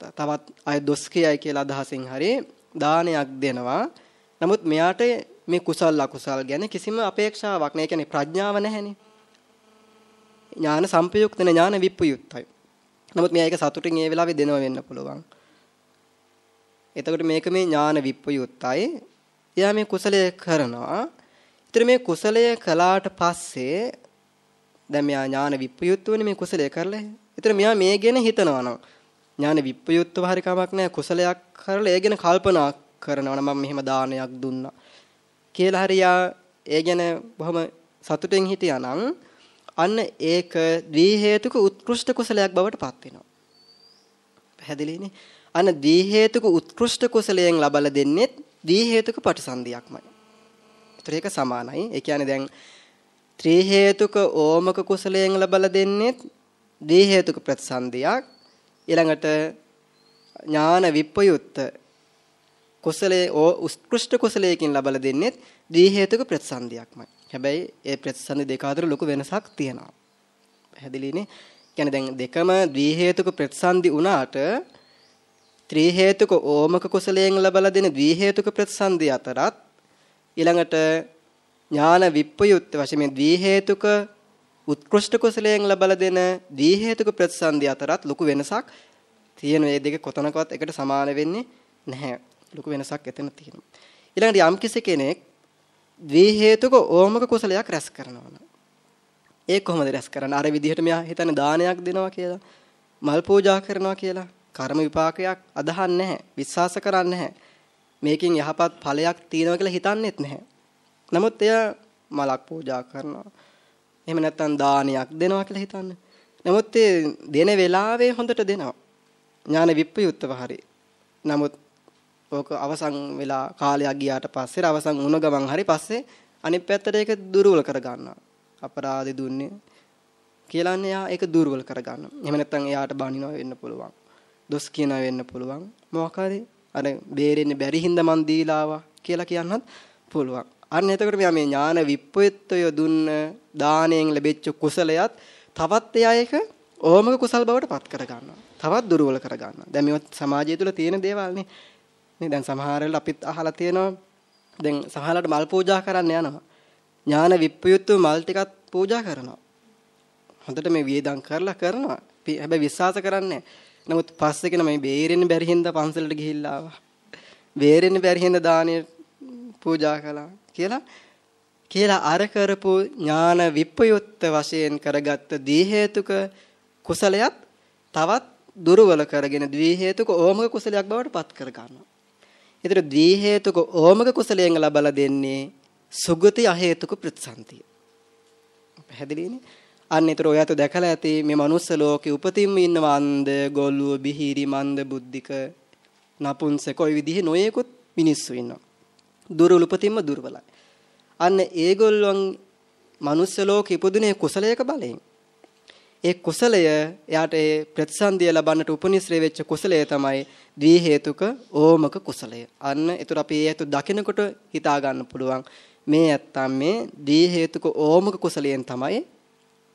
තවත් අය දොස් කියයි කියලා අදහසින් හරි දානයක් දෙනවා. නමුත් මෙයාට මේ කුසල් අකුසල් ගැන කිසිම අපේක්ෂාවක් නැහැ. ඒ කියන්නේ ප්‍රඥාව නැහැනේ. ඥාන සම්පයුක්ත ඥාන විප්පයුක්තයි. නමුත් මෙයා ඒක සතුටින් ඒ වෙලාවේ දෙනව වෙන්න පුළුවන්. එතකොට මේක මේ ඥාන විප්පයුක්තයි. එයා මේ කුසලයේ කරනවා. ඒතර මේ කුසලය කළාට පස්සේ දැන් මෙයා ඥාන විප්‍රයුක්තවනේ මේ කුසලය කරලා. ඒතර මෙයා මේ ගැන හිතනවා නම් ඥාන විප්‍රයුක්තව හරි කමක් නැහැ කුසලයක් කරලා ඒ ගැන කල්පනා කරනවා නම් මම මෙහෙම දානයක් දුන්නා කියලා හරි යා ඒ ගැන බොහොම සතුටෙන් හිටියානම් අන්න ඒක ද්වි හේතුක උත්කෘෂ්ඨ කුසලයක් බවට පත් වෙනවා. පැහැදිලිනේ? අන්න ද්වි හේතුක උත්කෘෂ්ඨ කුසලයෙන් ලබලා දෙන්නේ ද්වි හේතුක ප්‍රතිසන්දියක්මයි. ඒතර ඒක සමානයි. ඒ කියන්නේ දැන් ත්‍රි හේතුක ඕමක කුසලයෙන් ලබලා දෙන්නේ ද්වි හේතුක ප්‍රතිසන්දියක්. ඊළඟට ඥාන විප්පයුත්ත කුසලයේ උත්කෘෂ්ඨ කුසලයකින් ලබලා දෙන්නේ දී හේතුක ප්‍රතිසන්දියක්මයි. හැබැයි ඒ ප්‍රතිසන්දි දෙක අතර ලොකු වෙනසක් තියෙනවා. පැහැදිලිනේ? කියන්නේ දැන් දෙකම ද්වි හේතුක ප්‍රතිසන්දි වුණාට ත්‍රි හේතුක ඕමක කුසලයෙන් ලබලා දෙන ද්වි හේතුක ප්‍රතිසන්දි අතරත් ඊළඟට ඥාන විප්පයුත් වශයෙන් මේ ද්වි හේතුක උත්කෘෂ්ඨ කුසලයෙන් ලබලා දෙන ද්වි හේතුක ප්‍රතිසන්දි අතරත් ලොකු වෙනසක් තියෙන මේ දෙක කොතනකවත් එකට සමාන වෙන්නේ නැහැ. ලොකු වෙනසක් එතන තියෙනවා. ඊළඟට යම් කිසි කෙනෙක් ද්වි හේතුක ඕමක කුසලයක් රැස් කරනවා නම් ඒ කොහොමද රැස් කරන්නේ? අර විදිහට මෙයා හිතන්නේ දානයක් දෙනවා කියලා, මල් පූජා කරනවා කියලා, කර්ම විපාකයක් අදහන්නේ නැහැ, විශ්වාස කරන්නේ නැහැ. මේකෙන් යහපත් ඵලයක් තියෙනවා කියලා හිතන්නේත් නැහැ. නමුත් එයා මලක් පූජා කරනවා. එහෙම නැත්නම් දානයක් දෙනවා කියලා හිතන්නේ. නමුත් ඒ දෙන වෙලාවේ හොඳට දෙනවා. ඥාන විප්‍රයුක්තව හරි. නමුත් ඕක අවසන් වෙලා කාලයක් ගියාට පස්සේ අවසන් වුණ ගමන් හරි පස්සේ අනිත් පැත්තට ඒක දුර්වල කර ගන්නවා. අපරාධි දුන්නේ කියලාන්නේ යා ඒක දුර්වල කර ගන්නවා. එහෙම නැත්නම් එයාට බනිනවා වෙන්න පුළුවන්. දොස් කියනවා වෙන්න පුළුවන්. මොකක් හරි අර බේරෙන්නේ බැරි හින්දා මන් දීලා ආවා කියලා කියන්නත් පුළුවන්. අන්න එතකොට මෙයා මේ ඥාන විප්පයත්වය දුන්න දාණයෙන් ලැබෙච්ච කුසලයත් තවත් එයා ඒක ඕමක කුසල් බවට පත් කර ගන්නවා. තවත් දුර්වල කර ගන්නවා. දැන් මේ සමාජය තුළ තියෙන දේවල් නේ. නේ දැන් සමහර වෙලාවට අපිත් අහලා තියෙනවා දැන් සමහරවිට මල් පූජා කරන්න යනවා ඥාන විප්‍රයුක්ත මල් ටිකක් පූජා කරනවා හොඳට මේ වියදම් කරලා කරනවා හැබැයි විශ්වාස කරන්නේ නමුත් පස්සේ කෙනා මේ බේරෙන්න බැරි හින්දා පන්සලට ගිහිල්ලා ආවා බේරෙන්න බැරි හින්දා දානේ පූජා කළා කියලා කියලා අර කරපු ඥාන විප්‍රයුක්ත වශයෙන් කරගත්ත දී හේතුක කුසලයක් තවත් දුර්වල කරගෙන ද්වි හේතුක ඕමක කුසලයක් බවට පත් කර ගන්නවා ඒතර ද්වි හේතුක ඕමක කුසලයෙන් ලබලා දෙන්නේ සුගති අහේතුක ප්‍රතිසන්තිය. පැහැදිලිනේ? අන්න ඒතර ඔයත් දැකලා ඇති මේ මනුස්ස ලෝකේ උපතින්ම ඉන්න වන්ද ගොල්ලුව බිහිරි මන්ද බුද්ධික නපුංසක ඔය විදිහේ නොයෙකුත් මිනිස්සු ඉන්නවා. දුර්වල උපතින්ම දුර්වලයි. අන්න ඒගොල්ලන් මනුස්ස ලෝකෙ ඉපදුනේ කුසලයක බලයෙන්. ඒ කුසලය එයාට ඒ ප්‍රතිසන්දිය ලබන්නට උපනිශ්‍රේ වෙච්ච කුසලය තමයි ද්වි හේතුක ඕමක කුසලය. අන්න ඒතර අපි ඒ හේතු දකිනකොට හිතා ගන්න පුළුවන් මේ ඇත්තම් මේ ද්වි හේතුක ඕමක කුසලයෙන් තමයි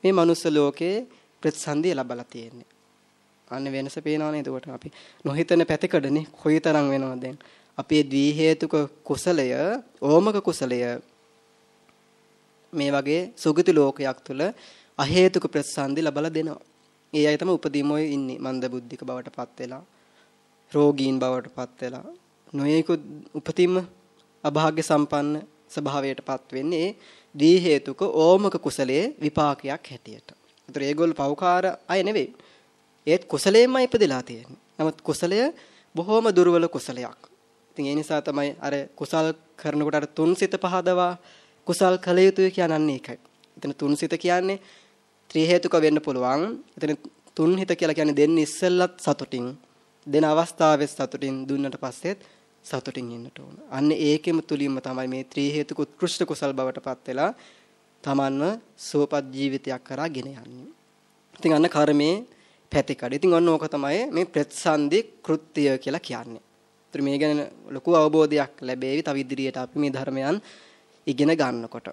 මේ මනුස්ස ලෝකේ ප්‍රතිසන්දිය ලබලා තියෙන්නේ. අන්න වෙනස පේනවනේ එතකොට අපි නොහිතන පැතිකඩනේ කොයිතරම් වෙනවද දැන්. අපේ ද්වි හේතුක කුසලය ඕමක කුසලය මේ වගේ සුගති ලෝකයක් තුළ අහේතුක ප්‍රතිසන්දි ලබලා දෙනවා. ඒ අය තමයි උපදීමෝයි ඉන්නේ මන්ද බුද්ධික බවට පත් වෙලා රෝගීන් බවට පත් වෙලා නොයෙකුත් උපතින්ම අභාග්‍ය සම්පන්න ස්වභාවයට පත් වෙන්නේ දී හේතුක ඕමක කුසලයේ විපාකයක් හැටියට. ඒතර ඒගොල්ලෝ පෞකාර අය නෙවෙයි. ඒත් කුසලයෙන්මයි ඉපදලා තියෙන්නේ. නමුත් කුසලය බොහොම දුර්වල කුසලයක්. ඉතින් ඒ නිසා තමයි අර කුසල් කරනකොට අර තුන්සිත පහදවා කුසල් කළ යුතුය කියනන්නේ ඒකයි. එතන තුන්සිත කියන්නේ ත්‍රි හේතුක වෙන්න පුළුවන්. එතන තුන් හිත කියලා කියන්නේ දෙන්නේ ඉස්සෙල්ලත් සතුටින් දෙන අවස්ථාවේ සතුටින් දුන්නට පස්සෙත් සතුටින් ඉන්නට ඕන. අන්න ඒකෙම තුලින්ම තමයි මේ ත්‍රි හේතුක උත්කෘෂ්ඨ කුසල් බවටපත් වෙලා තමන්ව සුවපත් ජීවිතයක් කරා ගෙන යන්නේ. ඉතින් අන්න කර්මයේ පැතිකඩ. ඉතින් ඔන්න ඕක තමයි මේ ප්‍රතිසන්දි කෘත්‍ය කියලා කියන්නේ. ඉතින් මේ ගැන ලොකු අවබෝධයක් ලැබෙවි. තව ඉදිරියට අපි මේ ධර්මයන් ඉගෙන ගන්නකොට.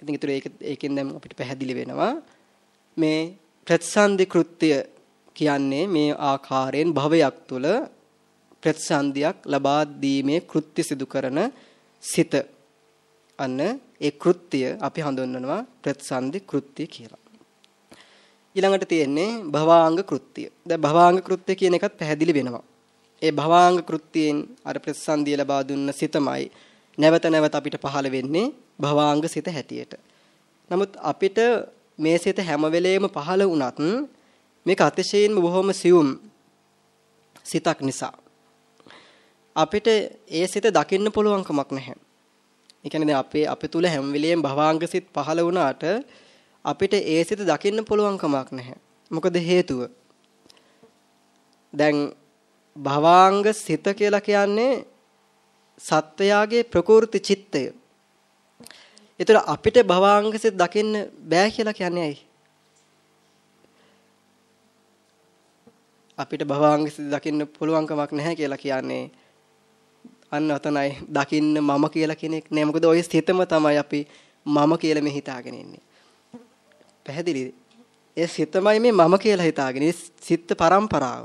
ඉතින් ඒතර ඒක ඒකෙන් දැන් අපිට පැහැදිලි වෙනවා මේ ප්‍රතිසන්දි කෘත්‍ය කියන්නේ මේ ආකාරයෙන් භවයක් තුළ ප්‍රතිසන්දියක් ලබා දීමේ කෘත්‍ය සිදු කරන සිත අන්න ඒ කෘත්‍ය අපි හඳුන්වනවා ප්‍රතිසන්දි කෘත්‍ය කියලා. ඊළඟට තියෙන්නේ භවාංග කෘත්‍ය. දැන් භවාංග කෘත්‍ය කියන එකත් පැහැදිලි වෙනවා. ඒ භවාංග කෘත්‍යයෙන් අර ප්‍රතිසන්දිය ලබා දුන්න සිතමයි නැවත නැවත අපිට පහළ වෙන්නේ භවාංග සිත හැටියට. නමුත් අපිට මේ සිත හැම වෙලේම පහළ වුණත් මේක අතිශයින්ම බොහොම සියුම් සිතක් නිසා අපිට ඒ සිත දකින්න පුළුවන්කමක් නැහැ. ඒ කියන්නේ දැන් අපේ අපේ තුල හැම වෙලෙම භවාංග සිත් පහළ වුණාට අපිට ඒ සිත දකින්න පුළුවන් කමක් නැහැ. මොකද හේතුව? දැන් භවාංග සිත කියලා කියන්නේ සත්වයාගේ ප්‍රකෘති චිත්තය. ඒතර අපිට භවාංග සිත දකින්න බෑ කියලා කියන්නේ ඇයි? අපිට භවාංග සිත දකින්න පුළුවන් කමක් නැහැ කියලා කියන්නේ අන්න අතනයි දකින්න මම කියලා කෙනෙක් නෑ. මොකද ওই සිතම තමයි අපි මම කියලා මේ හිතාගෙන ඉන්නේ. පැහැදිලිද? ඒ සිතමයි මේ මම කියලා හිතාගෙන සිත් පරම්පරාව.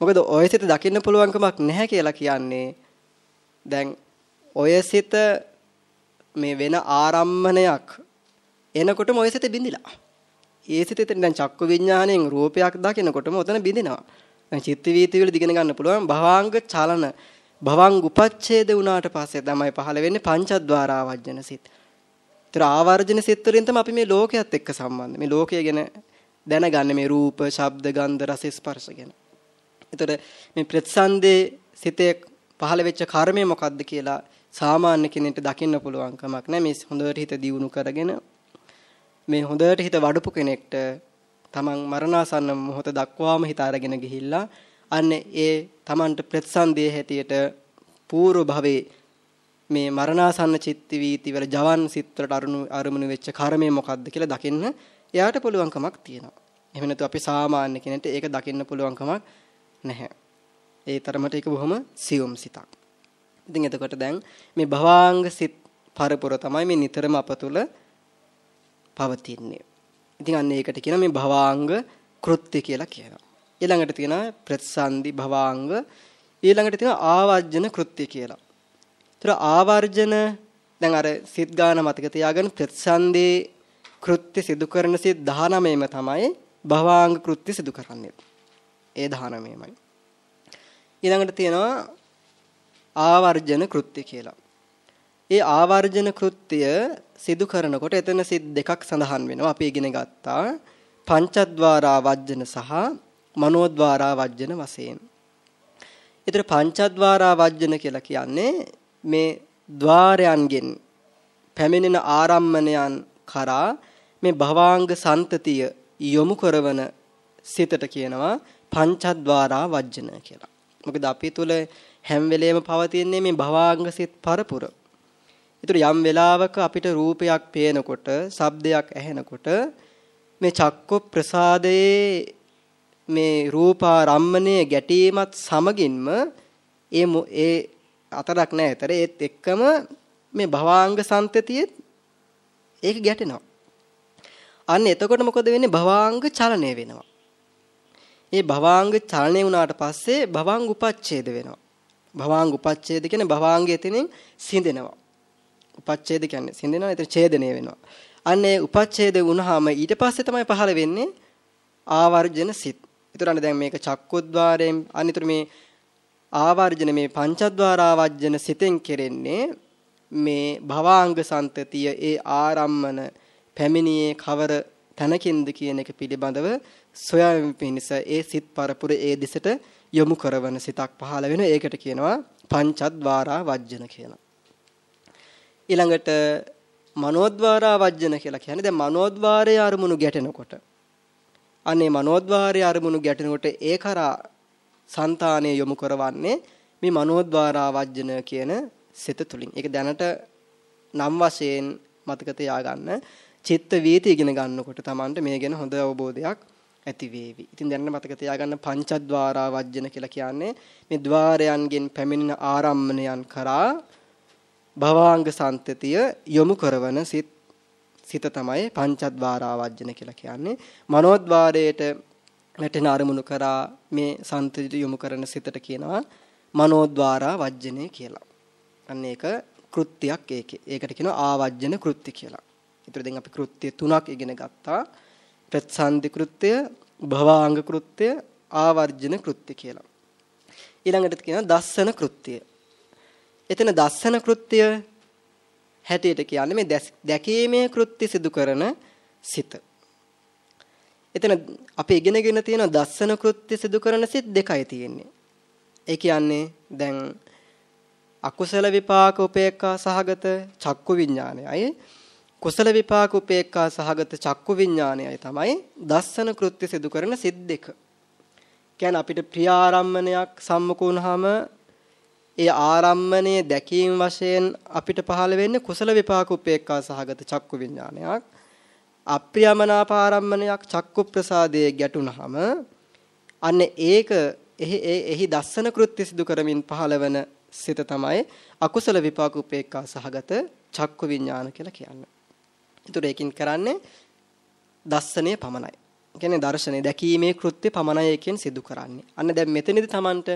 මොකද ඔය සිත දකින්න පුළුවන්කමක් නැහැ කියලා කියන්නේ දැන් ඔය සිත මේ වෙන ආරම්මණයක් එනකොටම ඔය සිත බිඳිලා. ඒ සිතෙන් දැන් චක්කු විඥාණයෙන් රූපයක් දකිනකොටම උතන බිඳිනවා. දැන් චිත්ත වීති වල දිගෙන ගන්න පුළුවන් භවාංග චලන. භවං උපච්ඡේද වුණාට පස්සේ තමයි පහළ වෙන්නේ පංචද්වාරා වජ්ජන සිත්. ඒතර ආවර්ජන සිත් වලින් තමයි අපි මේ ලෝකයේත් එක්ක සම්බන්ධ. මේ ලෝකය ගැන දැනගන්නේ මේ රූප, ශබ්ද, ගන්ධ, රස, ස්පර්ශ ගැන. ඒතර මේ ප්‍රතිසන්දේ සිතේ පහළ වෙච්ච කර්මය මොකක්ද කියලා සාමාන්‍ය කෙනෙක්ට දකින්න පුළුවන් කමක් නැහැ. මේ හොඳට හිත දියුණු කරගෙන මේ හොඳට හිත වඩපු කෙනෙක්ට තමන් මරණාසන්න මොහොත දක්වාම හිත අරගෙන ගිහිල්ලා අන්න ඒ Tamanට ප්‍රතිසන්දියේ හැටියට పూర్ව භවයේ මේ මරණාසන්න චිත්ත වීති වල ජවන් සිත් වලට අරුණු අරමුණු වෙච්ච කර්මය මොකක්ද කියලා දකින්න එයාට පුළුවන්කමක් තියෙනවා. එහෙම නැතු අපි සාමාන්‍ය කෙනෙක්ට ඒක දකින්න පුළුවන්කමක් නැහැ. ඒ තරමට ඒක බොහොම සියුම් සිතක්. ඉතින් එතකොට දැන් මේ භවාංග සිත් පරපුර තමයි මේ නිතරම අප තුළ පවතින්නේ. ඉතින් අන්න ඒකට කියන මේ භවාංග කෘත්‍ය කියලා කියනවා. ඊළඟට තියෙනවා ප්‍රතිසන්දි භවාංග ඊළඟට තියෙනවා ආවර්ජන කෘත්‍ය කියලා. ඒතර ආවර්ජන දැන් අර සිත් ගාන මතක තියාගන්න ප්‍රතිසන්දී කෘත්‍ය සිදු කරන සිත් 19ම තමයි භවාංග කෘත්‍ය සිදු කරන්නේ. ඒ 19මයි. ඊළඟට තියෙනවා ආවර්ජන කෘත්‍ය කියලා. ඒ ආවර්ජන කෘත්‍ය සිදු කරනකොට එතන සිත් දෙකක් සඳහන් වෙනවා. අපි ඉගෙන ගත්තා. පංචද්වාරා වජ්ජන සහ මනෝද්වාරා වජ්ජන වශයෙන්. ඊතර පංචද්වාරා වජ්ජන කියලා කියන්නේ මේ ద్వාරයන්ගෙන් පැමිණෙන ආරම්මණයන් කරා මේ භවාංග සන්තතිය යොමු කරවන සිතට කියනවා පංචද්වාරා වජ්ජන කියලා. මොකද අපි තුල හැම වෙලේම පවතින්නේ මේ භවාංග සිත් පරපුර. ඒතර යම් වෙලාවක අපිට රූපයක් පේනකොට, ශබ්දයක් ඇහෙනකොට මේ චක්ක ප්‍රසාදයේ මේ රූපාරම්මණය ගැටීමත් සමගින්ම ඒ ඒ අතරක් නැහැ. ඒත් එක්කම මේ භවාංග සන්තතියෙත් ඒක ගැටෙනවා. අන්න එතකොට මොකද වෙන්නේ? භවාංග චලනය වෙනවා. ඒ භවාංග චලනය වුණාට පස්සේ භවාංග උපච්ඡේද වෙනවා. භවාංග උපච්ඡේද කියන්නේ භවාංගය එතනින් සිඳෙනවා. උපච්ඡේද කියන්නේ සිඳෙනවා. ඒතර ඡේදනය වෙනවා. අන්න ඒ උපච්ඡේද වුණාම ඊට පස්සේ තමයි පහළ වෙන්නේ ආවර්ජන සිත්. ඒතරන්නේ දැන් මේක චක්කුද්්වාරයෙන් අනිතර මේ ආවර්ජන මේ පංචද්වාරාවර්ජන සිතෙන් කෙරෙන්නේ මේ භවාංග සන්තතිය ඒ ආරම්මන පැමිණියේ කවර තනකින්ද කියන එක පිළිබඳව සොයාම පිණිස ඒ සිත් පරපුර ඒ දිසට යොමු කරවන සිතක් පහළ වෙන ඒකට කියනවා පංචද්වාරා වජ්ජන කියලා. ඊළඟට මනෝද්වාරා වජ්ජන කියලා කියන්නේ දැන් මනෝද්වාරයේ අරමුණු ගැටෙනකොට අනේ මනෝද්වාරය අරමුණු ගැටෙනකොට ඒ කරා సంతානය යොමු කරවන්නේ මේ මනෝද්වාරා වජ්ජන කියන සිත තුලින්. ඒක දැනට නම් වශයෙන් මතක තියාගන්න චිත්ත වීති ඉගෙන ගන්නකොට Tamanට මේ ගැන හොඳ අවබෝධයක් ඇති වේවි. ඉතින් දැනට මතක තියාගන්න පංචද්වාරා වජ්ජන කියලා කියන්නේ මේ ద్వාරයන්ගෙන් පැමිණෙන ආරම්මණයන් කරා භවාංග සම්තතිය යොමු කරවන සිත් සිත තමයි පංචද්වාරා වජ්ජන කියලා කියන්නේ. මනෝද්වාරයට වැටෙන අරමුණු කරා මේ සන්තති යොමු කරන සිතට කියනවා මනෝද්වාරා වජ්ජනේ කියලා. අන්න ඒක කෘත්‍යයක් ඒකේ. ඒකට කියනවා ආවජ්ජන කෘත්‍ය කියලා. ඊටර දැන් අපි කෘත්‍ය තුනක් ඉගෙන ගත්තා. ප්‍රතිසන්දි කෘත්‍ය, භවාංග කෘත්‍ය, ආවර්ජන කෘත්‍ය කියලා. ඊළඟට කියනවා දස්සන කෘත්‍ය. එතන දස්සන කෘත්‍ය හැටියට කියන්නේ මේ දැකීමේ කෘත්‍ය සිදු කරන සිත. එතන අපි ඉගෙනගෙන තියෙන දස්සන කෘත්‍ය සිදු කරන සිත් දෙකයි තියෙන්නේ. ඒ කියන්නේ දැන් අකුසල විපාක උපේක්ඛා සහගත චක්කු විඥානයයි කුසල විපාක උපේක්ඛා සහගත චක්කු විඥානයයි තමයි දස්සන කෘත්‍ය සිදු කරන සිත් දෙක. කියන්නේ අපිට ප්‍රිය ආරම්මණයක් සම්මුඛ වුණාම ඒ ආරම්මණය දැකීම වශයෙන් අපිට පහළ වෙන්නේ කුසල විපාක උපේක්ඛා සහගත චක්කු විඥානයක්. අප්‍රියමනාප ආරම්මණයක් චක්කු ප්‍රසාදයේ ගැටුණාම අන්න ඒක එහි එහි දස්සන කෘත්‍ය සිදු කරමින් පහළවන සිත තමයි අකුසල විපාක උපේක්ඛා සහගත චක්කු විඥාන කියලා කියන්නේ. ඒතර ඒකින් කරන්නේ දස්සනේ පමණයි. කියන්නේ දර්ශනේ දැකීමේ කෘත්‍ය පමණයි එකෙන් සිදු කරන්නේ. අන්න දැන් මෙතනදී Tamanට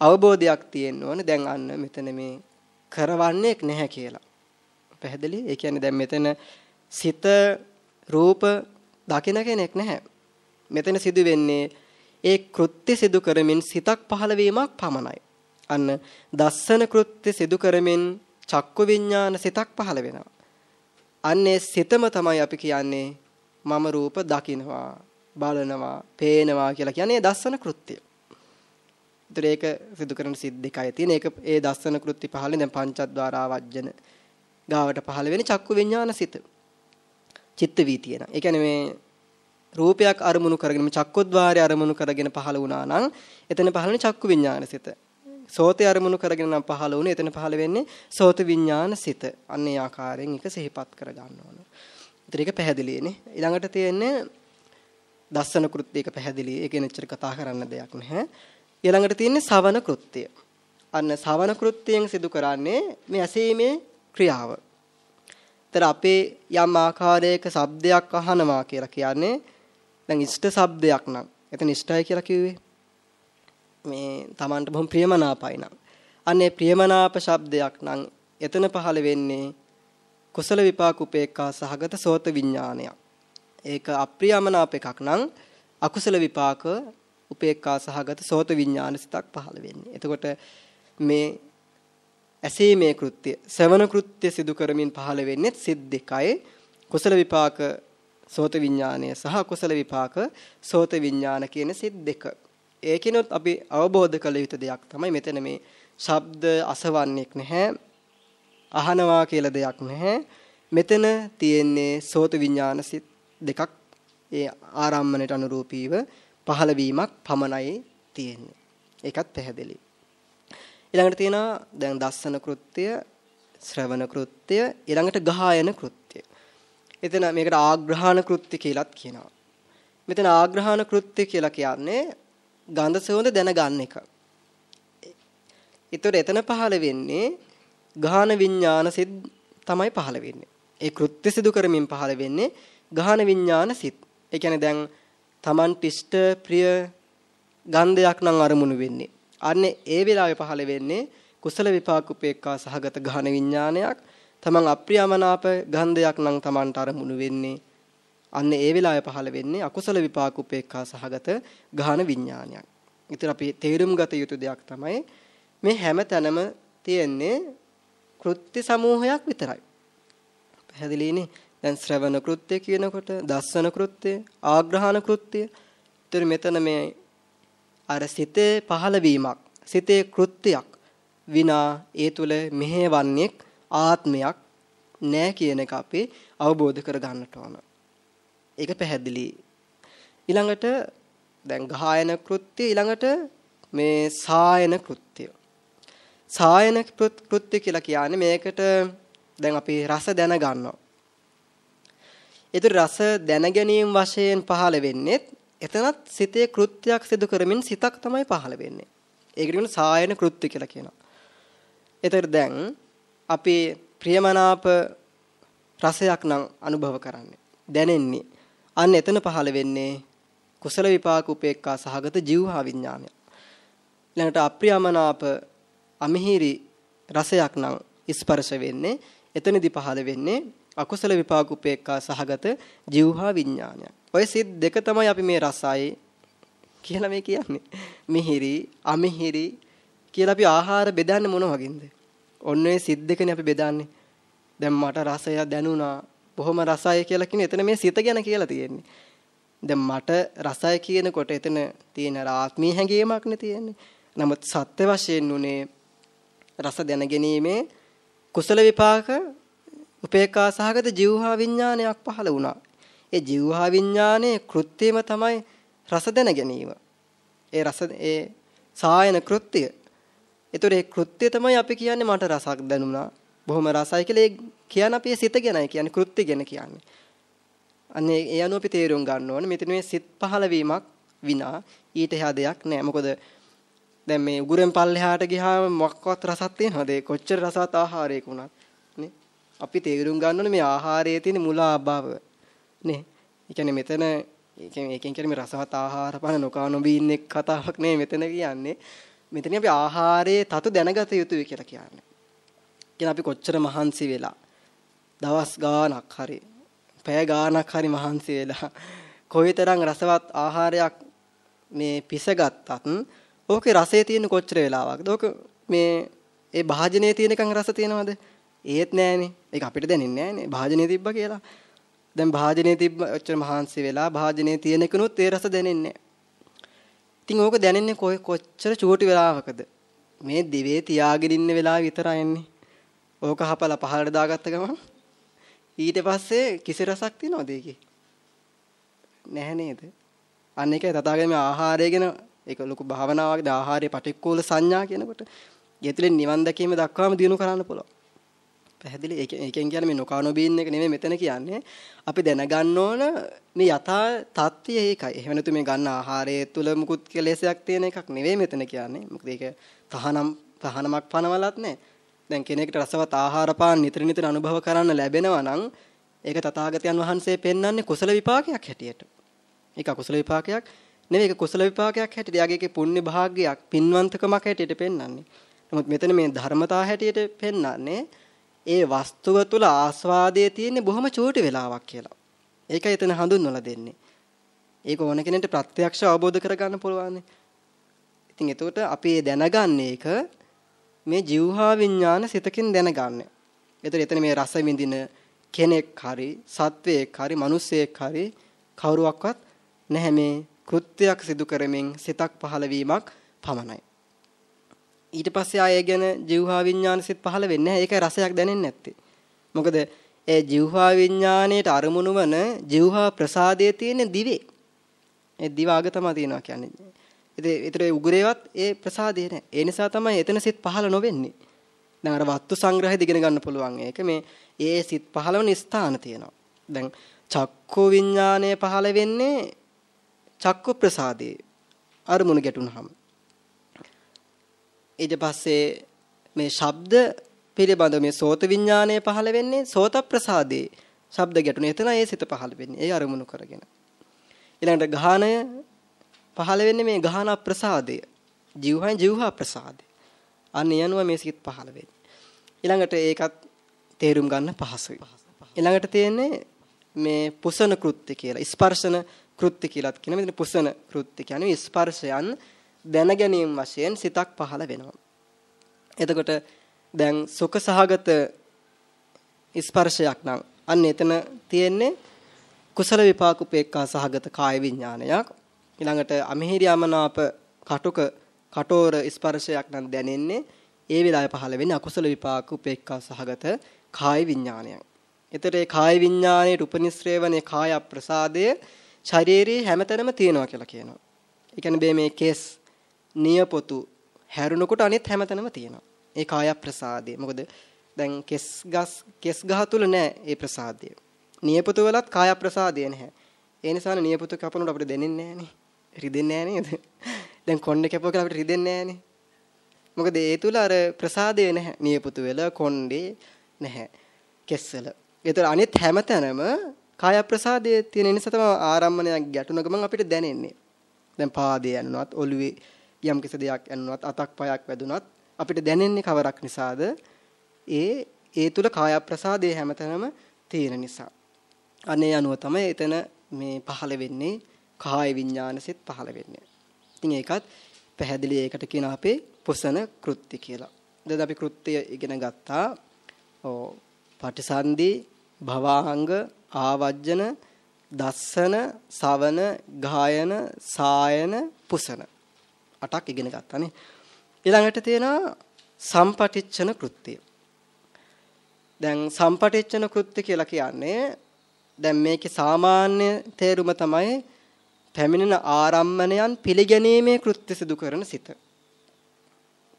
අවබෝධයක් තියෙන්න ඕනේ. දැන් අන්න මෙතන මේ කරවන්නේ නැහැ කියලා. පැහැදිලි? ඒ කියන්නේ දැන් මෙතන සිත රූප දකින කෙනෙක් නැහැ. මෙතන සිදු වෙන්නේ ඒ කෘත්‍ය සිදු කරමින් සිතක් පහළ වීමක් පමණයි. අන්න දස්සන කෘත්‍ය සිදු කරමින් චක්කු විඥාන සිතක් පහළ වෙනවා. අන්නේ සිතම තමයි අපි කියන්නේ මම රූප දකිනවා, බලනවා, පේනවා කියලා කියන්නේ දස්සන කෘත්‍යය. ඒතර ඒක සිදු කරන සිත් දෙකයි තියෙන. ඒක ඒ දස්සන කෘත්‍ය පහලින් දැන් පංචද්වාරා වජ්ජන ගාවට පහළ වෙන චක්කු විඥාන සිත. චිත්ත වීතියන. ඒ කියන්නේ මේ රූපයක් අරමුණු කරගෙන මේ චක්කොද්්වාරය අරමුණු කරගෙන පහළ වුණා නම් එතන පහළනේ චක්කු විඥාන සිත. සෝතේ අරමුණු කරගෙන නම් පහළ වුණේ එතන පහළ වෙන්නේ සෝත විඥාන සිත. අන්න ඒ ආකාරයෙන් එක සිහිපත් කර ගන්න ඕන. ඒතර ඒක පැහැදිලිනේ. ඊළඟට තියෙන්නේ දස්සන කෘත්‍ය එක පැහැදිලි. ඒක නෙච්චර කතා කරන්න දෙයක් නැහැ. ඊළඟට තියෙන්නේ සවන කෘත්‍ය. අන්න සවන කෘත්‍යයෙන් සිදු කරන්නේ මේ ඇසීමේ ක්‍රියාව. ඒතර අපේ යම් ආකාරයක ශබ්දයක් අහනවා කියලා කියන්නේ දැන් ඉෂ්ට ශබ්දයක් නම් එතන ඉෂ්ටයි කියලා කිව්වේ මේ Tamanට බොහොම ප්‍රියමනාපයි නම් අන්නේ ප්‍රියමනාප ශබ්දයක් නම් එතන පහළ වෙන්නේ කුසල විපාක උපේක්ඛා සහගත සෝත විඥානයක්. ඒක අප්‍රියමනාප එකක් නම් අකුසල විපාක උපේක්ඛා සහගත සෝත විඥාන සිතක් පහළ වෙන්නේ. එතකොට මේ ඇසීමේ කෘත්‍ය, ශ්‍රවණ කෘත්‍ය සිදු කරමින් පහළ වෙන්නේ සිත් දෙකයි. කුසල විපාක සෝත විඥානය සහ කුසල විපාක සෝත විඥාන කියන සිත් දෙක. ඒකිනොත් අපි අවබෝධ කළ යුතු දෙයක් තමයි මෙතන මේ ශබ්ද අසවන්නේක් නැහැ. අහනවා කියලා දෙයක් නැහැ. මෙතන තියෙන්නේ සෝත විඥාන සිත් දෙකක් ඒ ආරම්මණයට අනුරූපීව පහළ වීමක් පමණයි තියෙන්නේ. ඒකත් පැහැදිලි. ඊළඟට තියෙනවා දැන් දස්සන කෘත්‍ය, ශ්‍රවණ කෘත්‍ය, ඊළඟට ගායන කෘත්‍ය. එතන මේකට ආග්‍රහණ කෘත්‍ය කියලාත් කියනවා. මෙතන ආග්‍රහණ කෘත්‍ය කියලා කියන්නේ ගන්ධ සුවඳ දැනගන්න එක. ඒතකොට එතන පහළ වෙන්නේ ගාහන විඥාන සිත් තමයි පහළ වෙන්නේ. ඒ කෘත්‍ය සිදු කරමින් පහළ වෙන්නේ ගාහන විඥාන සිත්. ඒ කියන්නේ දැන් Taman ටිෂ්ට ප්‍රිය ගන්ධයක් නම් අරමුණු වෙන්නේ. අන්නේ ඒ වෙලාවේ පහළ වෙන්නේ කුසල විපාක උපේක්ඛා සහගත ගහන විඥානයක්. Taman අප්‍රියමනාප ගන්ධයක් නම් Tamanට අරමුණු වෙන්නේ. අන්නේ ඒ වෙලාවේ පහළ වෙන්නේ අකුසල විපාක උපේක්ඛා සහගත ගහන විඥානයක්. ඉතින් අපි තේරුම් ගත යුතු දෙයක් තමයි මේ හැම තැනම තියෙන්නේ කෘත්‍ය සමූහයක් විතරයි. පැහැදිලිනේ? දැන් ශ්‍රවණ කෘත්‍ය කියනකොට දස්සන කෘත්‍ය, ආග්‍රහණ කෘත්‍ය. ඒතර මෙතන මේ අර සිතේ පහළ වීමක්, සිතේ කෘත්‍යයක් විනා ඒ තුල මෙහෙවන්නේ ආත්මයක් නෑ කියන එක අපි අවබෝධ කර ගන්නට ඕන. ඒක පැහැදිලි. ඊළඟට දැන් ගායන කෘත්‍ය ඊළඟට මේ සායන කෘත්‍ය. සායන කෘත්‍ය කියලා කියන්නේ මේකට දැන් අපි රස දැන ගන්නවා. ඒතර රස දැන ගැනීම වශයෙන් පහළ වෙන්නේ එතනත් සිතේ කෘත්‍යයක් සිදු කරමින් සිතක් තමයි පහළ වෙන්නේ. ඒකට කියන සායන කෘත්‍ය කියලා කියනවා. ඒතර දැන් අපි ප්‍රියමනාප රසයක් නම් අනුභව කරන්නේ. දැනෙන්නේ. අන්න එතන පහළ වෙන්නේ කුසල විපාක උපේක්ඛා සහගත ජීවහා විඥානය. ඊළඟට අප්‍රියමනාප අමිහිරි රසයක් නම් ස්පර්ශ වෙන්නේ. එතනදී පහළ වෙන්නේ අකුසල විපාක උපේක්ඛා සහගත ජීවහා විඥානයක්. ඔය සිත් දෙක තමයි අපි මේ රසයි කියලා මේ කියන්නේ. මිහිරි, අමිහිරි කියලා අපි ආහාර බෙදන්නේ මොන වගේද? ඔන්න ඔය සිත් දෙකනේ අපි බෙදන්නේ. දැන් මට රසය දැනුණා. බොහොම රසයි කියලා කියන එතන මේ සිත ගැන කියලා තියෙන්නේ. දැන් මට රසය කියනකොට එතන තියෙන ආත්මීය හැඟීමක් නේ තියෙන්නේ. නමුත් සත්‍ය වශයෙන් උනේ රස දැනගැනීමේ කුසල විපාක උපේක්ඛා සහගත ජීවහා විඥානයක් පහළ වුණා. ඒ ජීවහා විඥානයේ කෘත්‍යම තමයි රස දැන ගැනීම. ඒ රස ඒ සායන කෘත්‍ය. ඒතර ඒ කෘත්‍ය තමයි අපි කියන්නේ මට රසක් දැනුණා. බොහොම රසයි කියලා ඒ කියන අපි සිත ගැනයි කියන්නේ කෘත්‍ය ගැන කියන්නේ. අන්නේ ඒ අනුව අපි තේරුම් ගන්න ඕනේ. මෙතන මේ සිත් පහළ වීමක් විනා ඊට එහා දෙයක් නෑ. මොකද දැන් මේ උගුරෙන් පල්ලෙහාට ගියාම මොකක්වත් රසක් තියෙනවද? කොච්චර රසවත් ආහාරයක වුණත් නේ. අපි තේරුම් ගන්න ඕනේ මේ ආහාරයේ තියෙන මුලාභාව නේ. ඒ කියන්නේ මෙතන ඒ කියන්නේ ඒකෙන් කියන්නේ මේ රසවත් ආහාර පාන නොකා නොබී ඉන්න කතාවක් නෙවෙයි මෙතන කියන්නේ. මෙතන අපි ආහාරයේ තතු දැනගත යුතුයි කියලා කියන්නේ. කියන අපි කොච්චර මහන්සි වෙලා දවස් ගාණක් හරි පැය ගාණක් හරි මහන්සි වෙලා කොයිතරම් රසවත් ආහාරයක් මේ පිසගත්තත් ඕකේ රසයේ තියෙන කොච්චර වෙලාවක්ද? ඕක මේ ඒ භාජනයේ තියෙනකන් රස තියෙනවද? ඒත් නෑනේ. ඒක අපිට දැනෙන්නේ නෑනේ. භාජනයේ තිබ්බා කියලා. දැන් භාජනයේ තිබ්බ ඔච්චර මහන්සි වෙලා භාජනයේ තියෙනකනුත් ඒ රස දැනෙන්නේ ඉතින් ඕක දැනෙන්නේ කොයි කොච්චර චූටි වෙලාවකද? මේ දිවේ තියාගෙන ඉන්න වෙලාව විතරයි එන්නේ. ඕක හපලා පහළට දාගත්ත ගමන් ඊට පස්සේ කිසි රසක් තියනවද ඒකේ? නැහැ නේද? අන්න ඒකයි තථාගතයන් මේ ආහාරය ගැන ඒක ලොකු භාවනාවක්ද ආහාරයේ පටික්කුල සංඥා කියනකොට. ඒ තුළින් නිවන් දැකීම දක්වාම දිනු කරන්න පුළුවන්. පැහැදිලි ඒකෙන් කියන්නේ මේ නොකානොබීන් එක නෙමෙයි මෙතන කියන්නේ අපි දැනගන්න ඕන මේ යථා තත්ත්වය ඒකයි. එහෙම නැතු මේ ගන්න ආහාරයේ තුල මුකුත් කෙලෙසයක් තියෙන එකක් නෙවෙයි මෙතන කියන්නේ. මොකද ඒක තහනම් තහනමක් පනවලත් නැහැ. දැන් කෙනෙකුට රසවත් ආහාර පාන නිතර නිතර අනුභව කරන්න ලැබෙනවා නම් ඒක තථාගතයන් වහන්සේ පෙන්වන්නේ කුසල විපාකයක් හැටියට. ඒක අකුසල විපාකයක් නෙවෙයි ඒක කුසල විපාකයක් හැටියට. යාගේ පුණ්‍ය භාග්‍යයක් පින්වන්තකමක් හැටියට පෙන්වන්නේ. නමුත් මෙතන මේ ධර්මතා හැටියට පෙන්වන්නේ ඒ වස්තුව තුල ආස්වාදයේ තියෙන්නේ බොහොම චූටි වෙලාවක් කියලා. ඒකයි එතන හඳුන්වලා දෙන්නේ. ඒක ඕන කෙනෙක්ට ප්‍රත්‍යක්ෂ අවබෝධ කරගන්න පුළුවන්. ඉතින් එතකොට අපි දැනගන්නේ ඒක මේ જીවහා විඥාන සිතකින් දැනගන්නේ. එතකොට එතන මේ රස විඳින කෙනෙක් හරි සත්වයෙක් හරි මිනිසෙක් හරි කවුරුවක්වත් නැහැ මේ කෘත්‍යයක් සිදු කරමින් සිතක් පහළ වීමක් පමණයි. ඊට පස්සේ ආය ගැන ජීවහා විඥානසෙත් පහළ වෙන්නේ නැහැ. ඒකයි රසයක් දැනෙන්නේ නැත්තේ. මොකද ඒ ජීවහා විඥාණයට අරමුණු වන ජීවහා ප්‍රසාදයේ තියෙන දිවේ. ඒ දිවාග තමයි තියෙනවා කියන්නේ. ඉතින් ඒතරේ උගුරේවත් ඒ ප්‍රසාදේ නැහැ. ඒ නිසා තමයි එතන සිත් පහළ නොවෙන්නේ. දැන් අර වත්තු සංග්‍රහය දිගෙන ගන්න පුළුවන්. ඒක මේ ඒ සිත් පහළවන ස්ථාන තියෙනවා. දැන් චක්කු විඥානය පහළ වෙන්නේ චක්කු ප්‍රසාදේ අරමුණු ගැටුනහම. ඊට පස්සේ මේ ශබ්ද පිළිබඳ මේ සෝත විඥානය පහළ වෙන්නේ සෝත ප්‍රසාදේ. ශබ්ද ගැටුනේ එතන ඒ සිත පහළ වෙන්නේ. ඒ අරමුණු කරගෙන. ඊළඟට ගාහණය පහළ වෙන්නේ මේ ගාහන ප්‍රසාදය. ජීවහන් ජීවහා ප්‍රසාදය. අන්න යනුව මේ සිත් පහළ වෙන්නේ. ඊළඟට ඒකත් තේරුම් ගන්න පහසුයි. ඊළඟට තියෙන්නේ මේ පුසන කෘත්‍ය කියලා. ස්පර්ශන කෘත්‍ය කියලාත් කියන මෙතන පුසන කෘත්‍ය කියන්නේ ස්පර්ශයන් දැන ගැනීම වශයෙන් සිතක් පහළ වෙනවා. එතකොට දැන් සුඛ සහගත ස්පර්ශයක් නම් අන්න එතන තියෙන්නේ කුසල විපාක උපේක්ඛා සහගත කාය විඥානයක්. ඊළඟට අමිහිරියමනාප කටුක කටෝර ස්පර්ශයක් නම් දැනෙන්නේ ඒ වෙලාවේ පහළ වෙන්නේ අකුසල විපාක උපේක්ඛා සහගත කාය විඥානයක්. එතකොට ඒ කාය විඥානයේ උපනිශ්‍රේවනේ කාය ප්‍රසාදය ශරීරයේ හැමතැනම තියෙනවා කියලා කියනවා. ඒ කියන්නේ මේ කේස් නියපොතු හැරුණකොට අනිත් හැමතැනම තියෙනවා. ඒ කාය ප්‍රසාදය. මොකද දැන් කෙස් ගස් කෙස් ගහ තුල නෑ ඒ ප්‍රසාදය. නියපොතු වලත් කාය ප්‍රසාදය නැහැ. ඒ නිසා නියපොතු කපනකොට අපිට දැනෙන්නේ නෑනේ. රිදෙන්නේ නෑ නේද? දැන් කොණ්ඩේ කැපුවා කියලා අපිට රිදෙන්නේ නෑනේ. මොකද ඒ තුල අර ප්‍රසාදය නැහැ. නියපොතු වල කොණ්ඩේ නැහැ. කෙස්වල. ඒතර අනිත් හැමතැනම කාය ප්‍රසාදයේ තියෙන නිසා තමයි ආරම්මණයක් ගැටුණ ගමන් අපිට දැනෙන්නේ. දැන් පාදයේ යනුනත් ඔළුවේ යම් කිසි දෙයක් යනුනත් අතක් පයක් වැදුනත් අපිට දැනෙන්නේ කවරක් නිසාද? ඒ ඒ තුල කාය ප්‍රසාදයේ හැමතැනම තියෙන නිසා. අනේ අනුව තමයි එතන මේ පහළ වෙන්නේ කාය විඥාන සිත් පහළ වෙන්නේ. ඉතින් ඒකත් පැහැදිලි ඒකට කියන අපේ පුසන කෘත්‍ය කියලා. දැන් අපි කෘත්‍ය ඉගෙන ගත්තා. ඔව් පටිසන්ධි භවාංග ආවජ්ජන දස්සන සවන ගායන සායන පුසන අටක් ඉගෙන ගත්තානේ ඊළඟට තියෙනවා සම්පටිච්ඡන කෘත්‍යය. දැන් සම්පටිච්ඡන කෘත්‍ය කියලා කියන්නේ දැන් මේකේ සාමාන්‍ය තේරුම තමයි පැමිණෙන ආරම්මණයන් පිළිගැනීමේ කෘත්‍ය සිදු කරන සිත.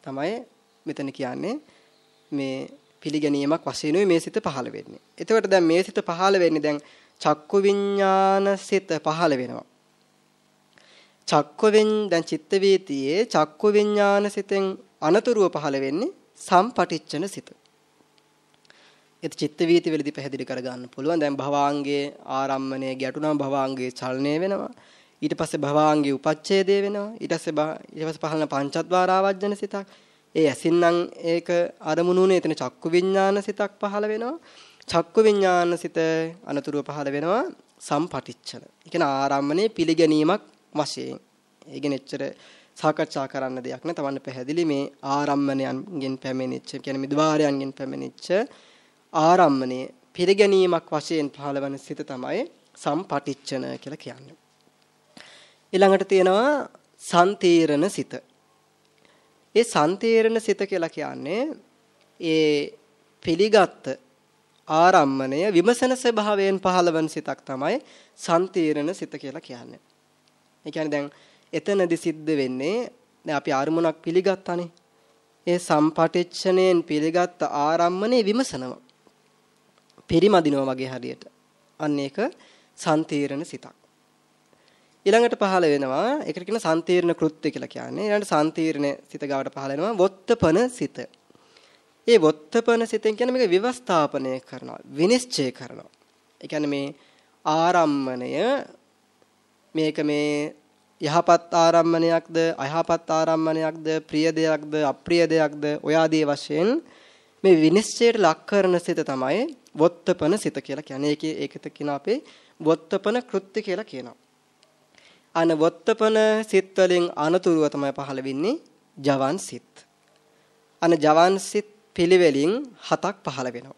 තමයි මෙතන කියන්නේ මේ පිළිගැනීමක් වශයෙන් මේ සිත පහළ වෙන්නේ. එතකොට දැන් මේ සිත පහළ වෙන්නේ දැන් චක්කු විඥාන සිත පහළ වෙනවා. චක්ක වින් දැන් චිත්ත වීතියේ චක්ක විඥාන සිතෙන් අනතුරුව පහළ වෙන්නේ සම්පටිච්ඡන සිත. ඒත් චිත්ත වීති වලදී පැහැදිලි කරගන්න පුළුවන්. දැන් භවාංගයේ ආරම්මණය ගැටුණාම භවාංගයේ චලනය වෙනවා. ඊට පස්සේ භවාංගයේ උපච්ඡේදය වෙනවා. ඊට පස්සේ ඊට පස්සේ පහළන පංචද්වාර ආවජන සිතක්. ඒ ඇසින්නම් ඒක අරමුණුනේ එතන චක්කු විඥාන සිතක් පහළ වෙනවා. චක්කු විඥාන සිත අනතුරුව පහළ වෙනවා සම්පටිච්ඡන. ඒ කියන්නේ ආරම්මණය පිළිගැනීමක් වශයෙන්. ඒ කියන්නේ එච්චර සාකච්ඡා කරන්න දෙයක් නෑ. තමන්න පැහැදිලි මේ ආරම්මණයන්ගෙන් පැමිණිච්ච කියන්නේ මිද්වාරයන්ගෙන් පැමිණිච්ච ආරම්මණය පිළිගැනීමක් වශයෙන් පහළවන සිත තමයි සම්පටිච්ඡන කියලා කියන්නේ. ඊළඟට තියෙනවා සම්තීරණ සිත. ඒ සම්තීරණ සිත කියලා කියන්නේ ඒ පිළිගත් ආරම්මණය විමසන ස්වභාවයෙන් පහළවන සිතක් තමයි සම්තීරණ සිත කියලා කියන්නේ. ඒ කියන්නේ දැන් එතනදි සිද්ධ වෙන්නේ දැන් අපි අරමුණක් පිළිගත්තානේ. ඒ සම්පටිච්ඡණයෙන් පිළිගත් ආරම්මනේ විමසනවා. පරිමදිනවා වගේ හරියට. අන්න ඒක සම්තීරණ සිතක්. ඊළඟට පහළ වෙනවා ඒකට කියන සම්තීර්ණ කෘත්‍ය කියලා කියන්නේ. ඊළඟට සම්තීර්ණ සිත ගාවට පහළ වෙනවා වොත්තපන සිත. ඒ වොත්තපන සිතෙන් කියන්නේ මේක විවස්ථාපනය කරනවා, විනිශ්චය කරනවා. ඒ කියන්නේ මේ ආරම්මණය මේක මේ යහපත් ආරම්මණයක්ද අයහපත් ආරම්මණයක්ද ප්‍රිය දෙයක්ද අප්‍රිය දෙයක්ද ඔය ආදී වශයෙන් මේ විනිශ්චයට ලක් කරන සිත තමයි වොත්තපන සිත කියලා කියන්නේ. ඒකේ ඒකත කියන අපේ වොත්තපන කෘත්‍ය කියලා කියනවා. අන වොත්තපන සිත් වලින් අනතුරුව තමයි පහළ වෙන්නේ ජවන් සිත්. අන ජවන් සිත් පිළිවෙලින් හතක් පහළ වෙනවා.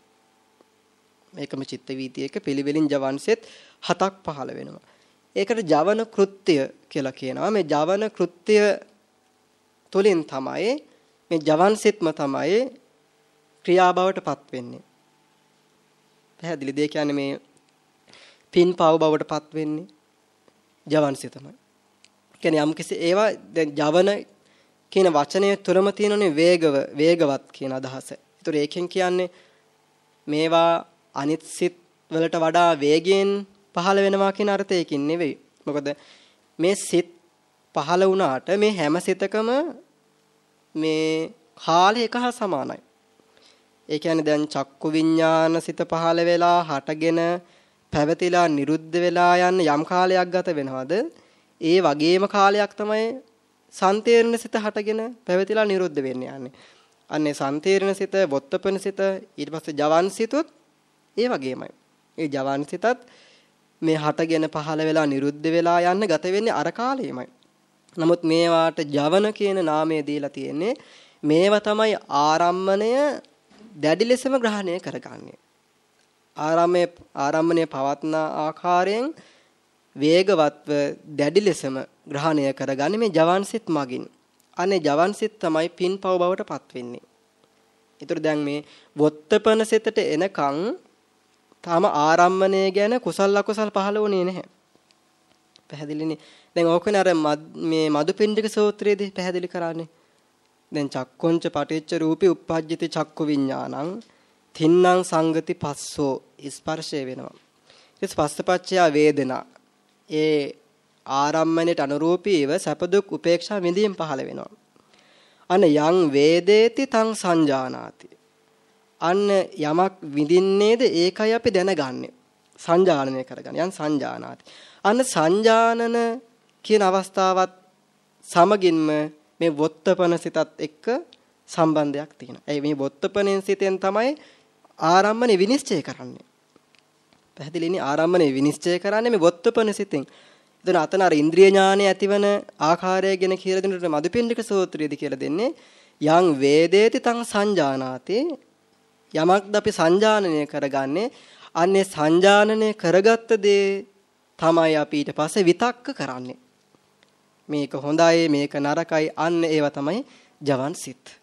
මේකම චිත්ත වීතියක පිළිවෙලින් ජවන් සිත් හතක් පහළ වෙනවා. ඒකට ජවන කෘත්‍ය කියලා කියනවා. මේ ජවන කෘත්‍ය තුලින් තමයි මේ ජවන් සිත්ම තමයි ක්‍රියාබවටපත් වෙන්නේ. පැහැදිලිද? ඒ කියන්නේ මේ පින් පව බවටපත් වෙන්නේ ජවන් සිතමයි. කියන්නේ යම් කිසි ඒවා දැන් ජවන කියන වචනය තුරම තියෙනනේ වේගව වේගවත් කියන අදහස. ඒතර ඒකෙන් කියන්නේ මේවා අනිත් සිත් වලට වඩා වේගයෙන් පහළ වෙනවා කියන අර්ථයකින් නෙවෙයි. මොකද මේ සිත් පහළ වුණාට මේ හැම සිතකම මේ කාලය එක හා සමානයි. ඒ කියන්නේ දැන් චක්කු විඥාන සිත පහළ වෙලා හටගෙන පැවතිලා නිරුද්ධ වෙලා යන යම් කාලයක් ගත වෙනවද? ඒ වගේම කාලයක් තමයි සන්තීර්ණ සිත හටගෙන පැවතිලා නිරුද්ධ වෙන්නේ යන්නේ. අන්නේ සන්තීර්ණ සිත, වොත්තපන සිත, ඊට පස්සේ ජවන් සිතුත් ඒ වගේමයි. ඒ ජවන් සිතත් මේ හටගෙන පහළ වෙලා නිරුද්ධ වෙලා යන්න ගත වෙන්නේ අර කාලෙමයි. නමුත් මේවාට ජවන කියන නාමය දීලා තියෙන්නේ මේවා තමයි ආරම්මණය දැඩි ලෙසම ග්‍රහණය කරගන්නේ. ආරම්මයේ ආරම්මණය පවත්න ආකාරයෙන් වේගවත්ව දැඩි ලෙසම ග්‍රහණය කරගන්නේ මේ ජවන්සිට මගින්. අනේ ජවන්සිට තමයි පින්පව බවට පත් වෙන්නේ. ඒතර දැන් මේ වොත්තපන සිතට එනකන් තාම ආරම්මණය ගැන කුසල අකුසල් පහළ වුණේ නැහැ. පැහැදිලිනේ. දැන් ඕකනේ අර මේ මදුපිණ්ඩික සූත්‍රයේදී පැහැදිලි කරන්නේ. දැන් චක්කොංච පටිච්ච රූපී uppajjati චක්කු විඥානං තින්නම් සංගති පස්සෝ ස්පර්ශය වෙනවා. ඊට පස්සපච්චය වේදනා. ඒ ආරම්මණයට අනුරූපීව සැප දුක් උපේක්ෂා විඳීම් පහළ වෙනවා. අන යං වේදේති තං සංජානාති. අන්න යමක් විඳින්නේද ඒකයි අපි දැනගන්නේ. සංජානනය කරගන්න. යන් සංජානාති. අන්න සංජානන කියන අවස්ථාවත් සමගින්ම මේ වොත්තපන සිතත් එක්ක සම්බන්ධයක් තියෙනවා. ඒ මේ වොත්තපනෙන් සිතෙන් තමයි ආරම්මනේ විනිශ්චය කරන්නේ. පැහැදිලිනේ ආරම්මනේ විනිශ්චය කරන්නේ මේ වොත්තපන සිතෙන්. එතන අතන අර ඉන්ද්‍රිය ඥානය ඇතිවන ආකාරය ගැන කියලා දෙනකොට මදුපිණ්ඩික සූත්‍රයේදී කියලා දෙන්නේ යං වේදේති තං සංජානාති යමක්ද අපි සංජානනය කරගන්නේ අන්නේ සංජානනය කරගත්ත දේ තමයි අපි ඊට පස්සේ විතක්ක කරන්නේ මේක හොඳයි මේක නරකයි අන්න ඒවා තමයි ජවන් සිත්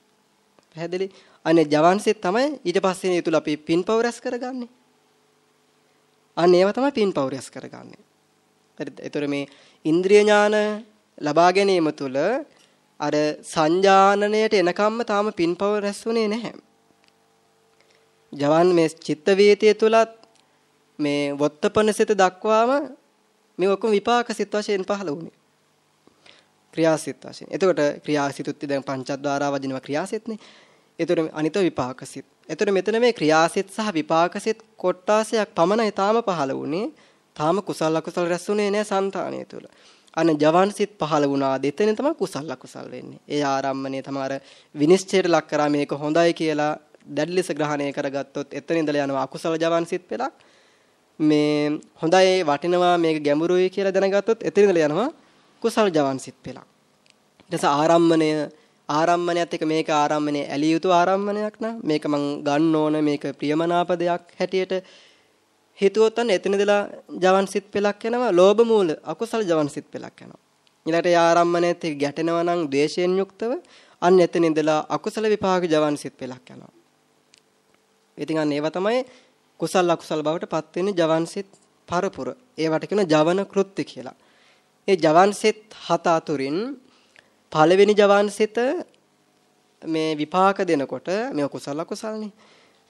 පැහැදිලි? අනේ ජවන් සිත් තමයි ඊට පස්සේ ඒ තුල අපි පින්පව රැස් කරගන්නේ. අන්න ඒව තමයි පින්පව රැස් කරගන්නේ. හරිද? ඒතර මේ ඉන්ද්‍රිය ඥාන ලබා ගැනීම තුළ අර සංජානනයට එනකම්ම තාම පින්පව රැස්ුනේ නැහැ. ජවන් මේ චිත්ත වේතිය තුලත් මේ වොත්තපන සිත දක්වාම මේ ඔක්කොම විපාක සිත් වශයෙන් පහළ වුණේ. ක්‍රියාසිත වශයෙන්. එතකොට ක්‍රියාසිතුත් දැන් පංචද්වාරා වදිනවා ක්‍රියාසිතනේ. එතකොට අනිත විපාකසිත. එතකොට මෙතන මේ ක්‍රියාසිත සහ විපාකසිත කොටාසයක් පමණයි තාම පහළ වුණේ. තාම කුසල අකුසල රැස්ුනේ නැහැ సంతාණය තුල. අන ජවන් සිත් පහළ වුණා දෙතෙන් තමයි කුසල අකුසල් වෙන්නේ. ඒ ආරම්මණය තමයි විනිශ්චයට ලක් කරා මේක හොඳයි කියලා දැඩි ලෙස ග්‍රහණය කරගත්තොත් එතන ඉඳලා යනවා අකුසල ජවන් සිත් පෙළක්. මේ හොඳයි වටිනවා මේක ගැඹුරුයි කියලා දැනගත්තොත් එතන ඉඳලා යනවා කුසල ජවන් සිත් පෙළක්. ඊට පස්සේ ආරම්මණය ආරම්මණයත් එක මේක ආරම්මණය ඇලිය යුතු ආරම්මණයක් නා මේක මං ගන්න ඕන මේක ප්‍රියමනාප දෙයක් හැටියට හිතුවොත් අන්න එතනදලා ජවන් සිත් පෙලක් යනවා ලෝභ මූල අකුසල ජවන් සිත් පෙලක් යනවා ඊළඟට යාරම්මණයත් එක්ක ගැටෙනවා නම් ද්වේෂයෙන් යුක්තව අන්න එතනදලා අකුසල විපාක ජවන් සිත් පෙලක් යනවා ඉතින් අන්න ඒවා තමයි කුසල අකුසල බවට පත් වෙන්නේ ජවන් සිත් පරපුර ඒවට කියන ජවන කෘත්‍ය කියලා ඒ ජවන් සිත් හත අතුරින් පළවෙනි ජවන් සිත මේ විපාක දෙනකොට මේ කුසල අකුසල්නේ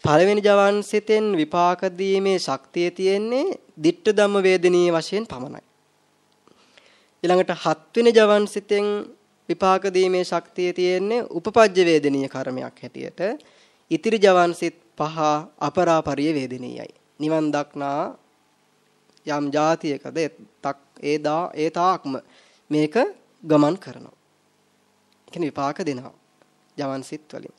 පළවෙනි ජවන් සිතෙන් විපාක දීමේ ශක්තිය තියෙන්නේ ditta ධම්ම වේදනීය වශයෙන් පමණයි. ඊළඟට හත්වෙනි ජවන් සිතෙන් විපාක දීමේ ශක්තිය තියෙන්නේ උපපජ්ජ වේදනීය කර්මයක් හැටියට. ඉතිරි ජවන් සිත් පහ අපරාපරිය වේදනීයයි. නිවන් දක්නා යම් જાතියකද ඒ දා ඒ තාක්ම මේක ගමන් කරනවා. කියන්නේ විපාක දෙනවා. ජවන් සිත් වලින්.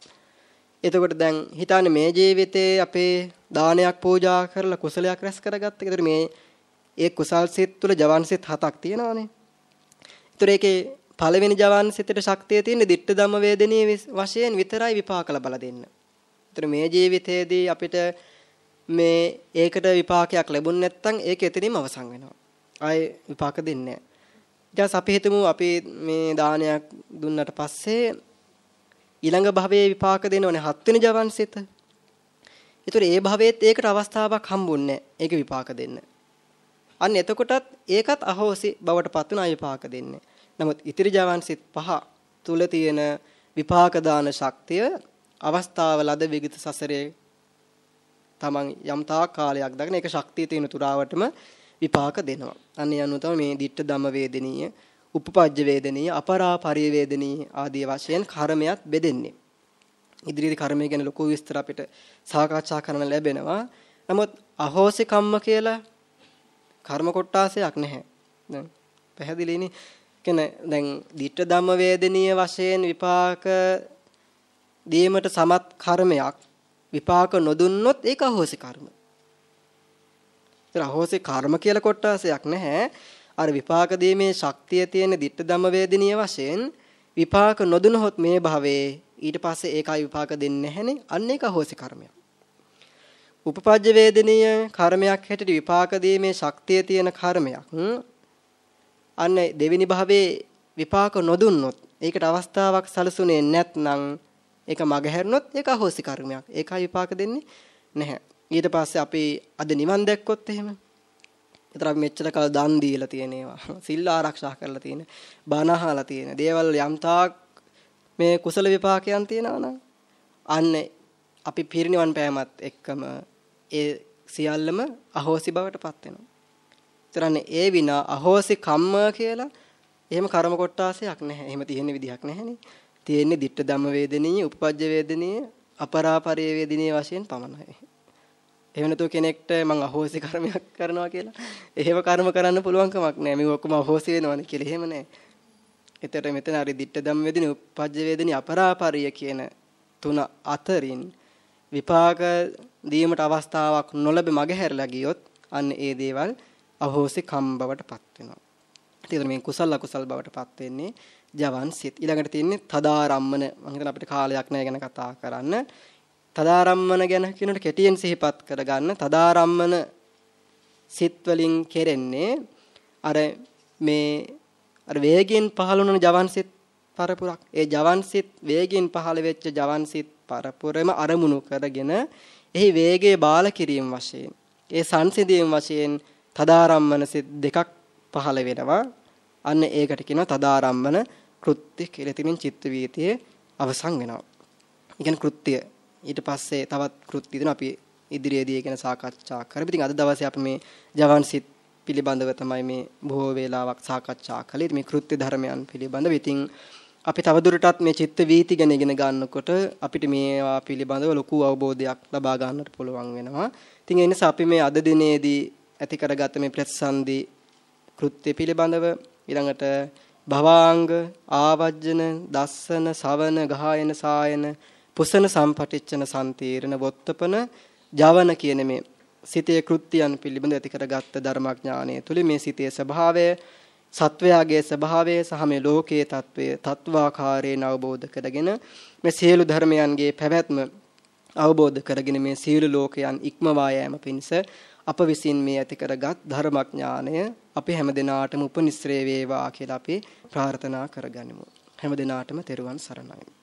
එතකොට දැන් හිතන්නේ මේ ජීවිතේ අපේ දානයක් පූජා කරලා කුසලයක් රැස් කරගත්ත. ඒතර මේ ඒ කුසල් සිත් තුළ ජවන් සිත් හතක් තියෙනවානේ. ඒතර ඒකේ පළවෙනි ජවන් සිතේ ශක්තිය තියෙන්නේ ditta ධම්ම වේදනීය වශයෙන් විතරයි විපාක ලබලා දෙන්න. ඒතර මේ ජීවිතයේදී අපිට මේ ඒකට විපාකයක් ලැබුණ නැත්නම් ඒක එතනින්ම අවසන් වෙනවා. ආයේ විපාක දෙන්නේ නැහැ. අපි හිතමු අපි මේ දානයක් දුන්නට පස්සේ ඊළඟ භවයේ විපාක දෙනවනේ හත්වෙනි ජවන් සිත. ඒතර ඒ භවයේත් ඒකට අවස්ථාවක් හම්බුන්නේ ඒක විපාක දෙන්න. අන්න එතකොටත් ඒකත් අහෝසි බවට පත් වෙන විපාක දෙන්නේ. නමුත් ඉතිරි ජවන් සිත් පහ තුල තියෙන විපාක දාන ශක්තිය අවස්ථාව ලද විගිත සසරේ තමන් යම් තාක් කාලයක් දක්න ඒක ශක්තිය තියෙන තුරාවටම විපාක දෙනවා. අන්න යනු තමයි මේ ditta ධම්ම වේදනීය උපපජ්ජ වේදනීය අපරා පරිවේදනීය ආදී වශයෙන් කර්මයක් බෙදෙන්නේ. ඉදිරියේදී කර්මය ගැන ලොකු විස්තර අපිට සාකච්ඡා කරන්න ලැබෙනවා. නමුත් අහෝසි කම්ම කියලා කර්ම කොටාසයක් නැහැ. දැන් පැහැදිලිනේ. කියන්නේ දැන් ditta ධම්ම වේදනීය වශයෙන් විපාක දීමට සමත් කර්මයක් විපාක නොදුන්නොත් ඒක අහෝසි කර්ම. ඒතර අහෝසි කර්ම කියලා කොටාසයක් නැහැ. අර විපාක දීමේ ශක්තිය තියෙන ditta ධම්ම වේදිනිය වශයෙන් විපාක නොදුනහොත් මේ භවයේ ඊට පස්සේ ඒකයි විපාක දෙන්නේ නැහනේ අන්න ඒක හොසි කර්මයක්. උපපජ්ජ වේදනීය කර්මයක් හැටියට විපාක දීමේ ශක්තිය තියෙන කර්මයක්. අන්න දෙවෙනි භවයේ විපාක නොදුන්නොත් ඒකට අවස්ථාවක් සැලසුනේ නැත්නම් ඒක මගහැරුණොත් ඒක අහෝසි කර්මයක්. ඒකයි විපාක දෙන්නේ නැහැ. ඊට පස්සේ අපි අද නිවන් දැක්කොත් එහෙම ඒතර අපි මෙච්චර කල් දන් දීලා තියෙන ඒවා. සිල් ආරක්ෂා කරලා තියෙන. බණ අහලා තියෙන. දේවල් යම්තාක් මේ කුසල විපාකයන් තියෙනවා නම් අන්න අපි පිරිනිවන් පෑමත් එක්කම ඒ සියල්ලම අහෝසි බවට පත් වෙනවා. ඒතරන්නේ ඒ විනා අහෝසි කම්ම කියලා එහෙම කර්ම කොටාසයක් නැහැ. එහෙම තියෙන විදිහක් නැහැනේ. තියෙන්නේ ditta ධම්ම වේදනීය, උපපජ්ජ වේදනීය, අපරාපරිය වේදනීය වශයෙන් පමණයි. එහෙම නැතුව කෙනෙක්ට මං අහෝසි කර්මයක් කරනවා කියලා එහෙම කර්ම කරන්න පුළුවන් කමක් නැහැ. මේ ඔක්කොම අහෝසි වෙනවනේ කියලා. එහෙම නැහැ. එතකොට මෙතන හරි ditta ධම්ම වේදිනේ උපපජ්ජ වේදිනේ අපරාපරිය කියන තුන අතරින් විපාක දීමට අවස්ථාවක් නොලැබෙ මගහැරලා ගියොත් අන්න ඒ දේවල් අහෝසි කම් බවට පත් වෙනවා. ඒතර මේ කුසල අකුසල් බවට පත් වෙන්නේ ජවන් සිත්. ඊළඟට තියෙන්නේ තදාරම්මන. මම හිතන අපිට කාලයක් නැහැ ගැන කතා කරන්න. තදාරම්මන ගැන කියනකොට කෙටියෙන් සිහිපත් කරගන්න තදාරම්මන සිත් වලින් කෙරෙන්නේ අර මේ අර වේගයෙන් පහළ වුණ ජවන් සිත් පරපුරක් ඒ ජවන් සිත් වේගයෙන් පහළ වෙච්ච ජවන් සිත් පරපුරම අරමුණු කරගෙන එහි වේගයේ බාල කිරීම වශයෙන් ඒ සංසිඳීම් වශයෙන් තදාරම්මන සිත් දෙකක් පහළ වෙනවා. අන්න ඒකට කියනවා තදාරම්මන කෘත්‍ය කියලා. ඉතින් චිත්ත වීතියේ අවසන් වෙනවා. ඉගෙන කෘත්‍ය ඊට පස්සේ තවත් කෘත්‍ය දෙන අපි ඉදිරියේදී ගැන සාකච්ඡා කරමු. ඉතින් අද දවසේ අපි මේ ජවන් සිත් පිළිබඳව තමයි මේ බොහෝ වේලාවක් සාකච්ඡා කළේ. මේ කෘත්‍ය ධර්මයන් පිළිබඳව. ඉතින් අපි තවදුරටත් මේ චිත්ත වීති ගැන ඉගෙන ගන්නකොට අපිට මේවා පිළිබඳව ලොකු අවබෝධයක් ලබා ගන්නට පුළුවන් වෙනවා. ඉතින් ඒ නිසා අපි මේ අද දිනේදී ඇති කරගත්ත මේ ප්‍රතිසන්දි කෘත්‍ය පිළිබඳව ඊළඟට භවාංග ආවජ්ජන දස්සන සවන ගායන සායන පුසන සම්පටිච්චන සම්තීරණ වොත්තපන ජවන කියන මේ සිතේ කෘත්‍යයන් පිළිබඳ ඇති කරගත්ත ධර්මඥානය තුළ මේ සිතේ ස්වභාවය සත්වයාගේ ස්වභාවය සහ මේ ලෝකයේ తත්වය තත්වාකාරයෙන් අවබෝධ කරගෙන මේ සියලු ධර්මයන්ගේ පැවැත්ම අවබෝධ කරගෙන මේ සියලු ලෝකයන් ඉක්මවා යෑම පිණිස අප විසින් මේ ඇති කරගත් ධර්මඥානය අපි හැමදෙනාටම උපනිශ්‍රේ වේවා කියලා අපි ප්‍රාර්ථනා කරගනිමු. හැමදෙනාටම තෙරුවන් සරණයි.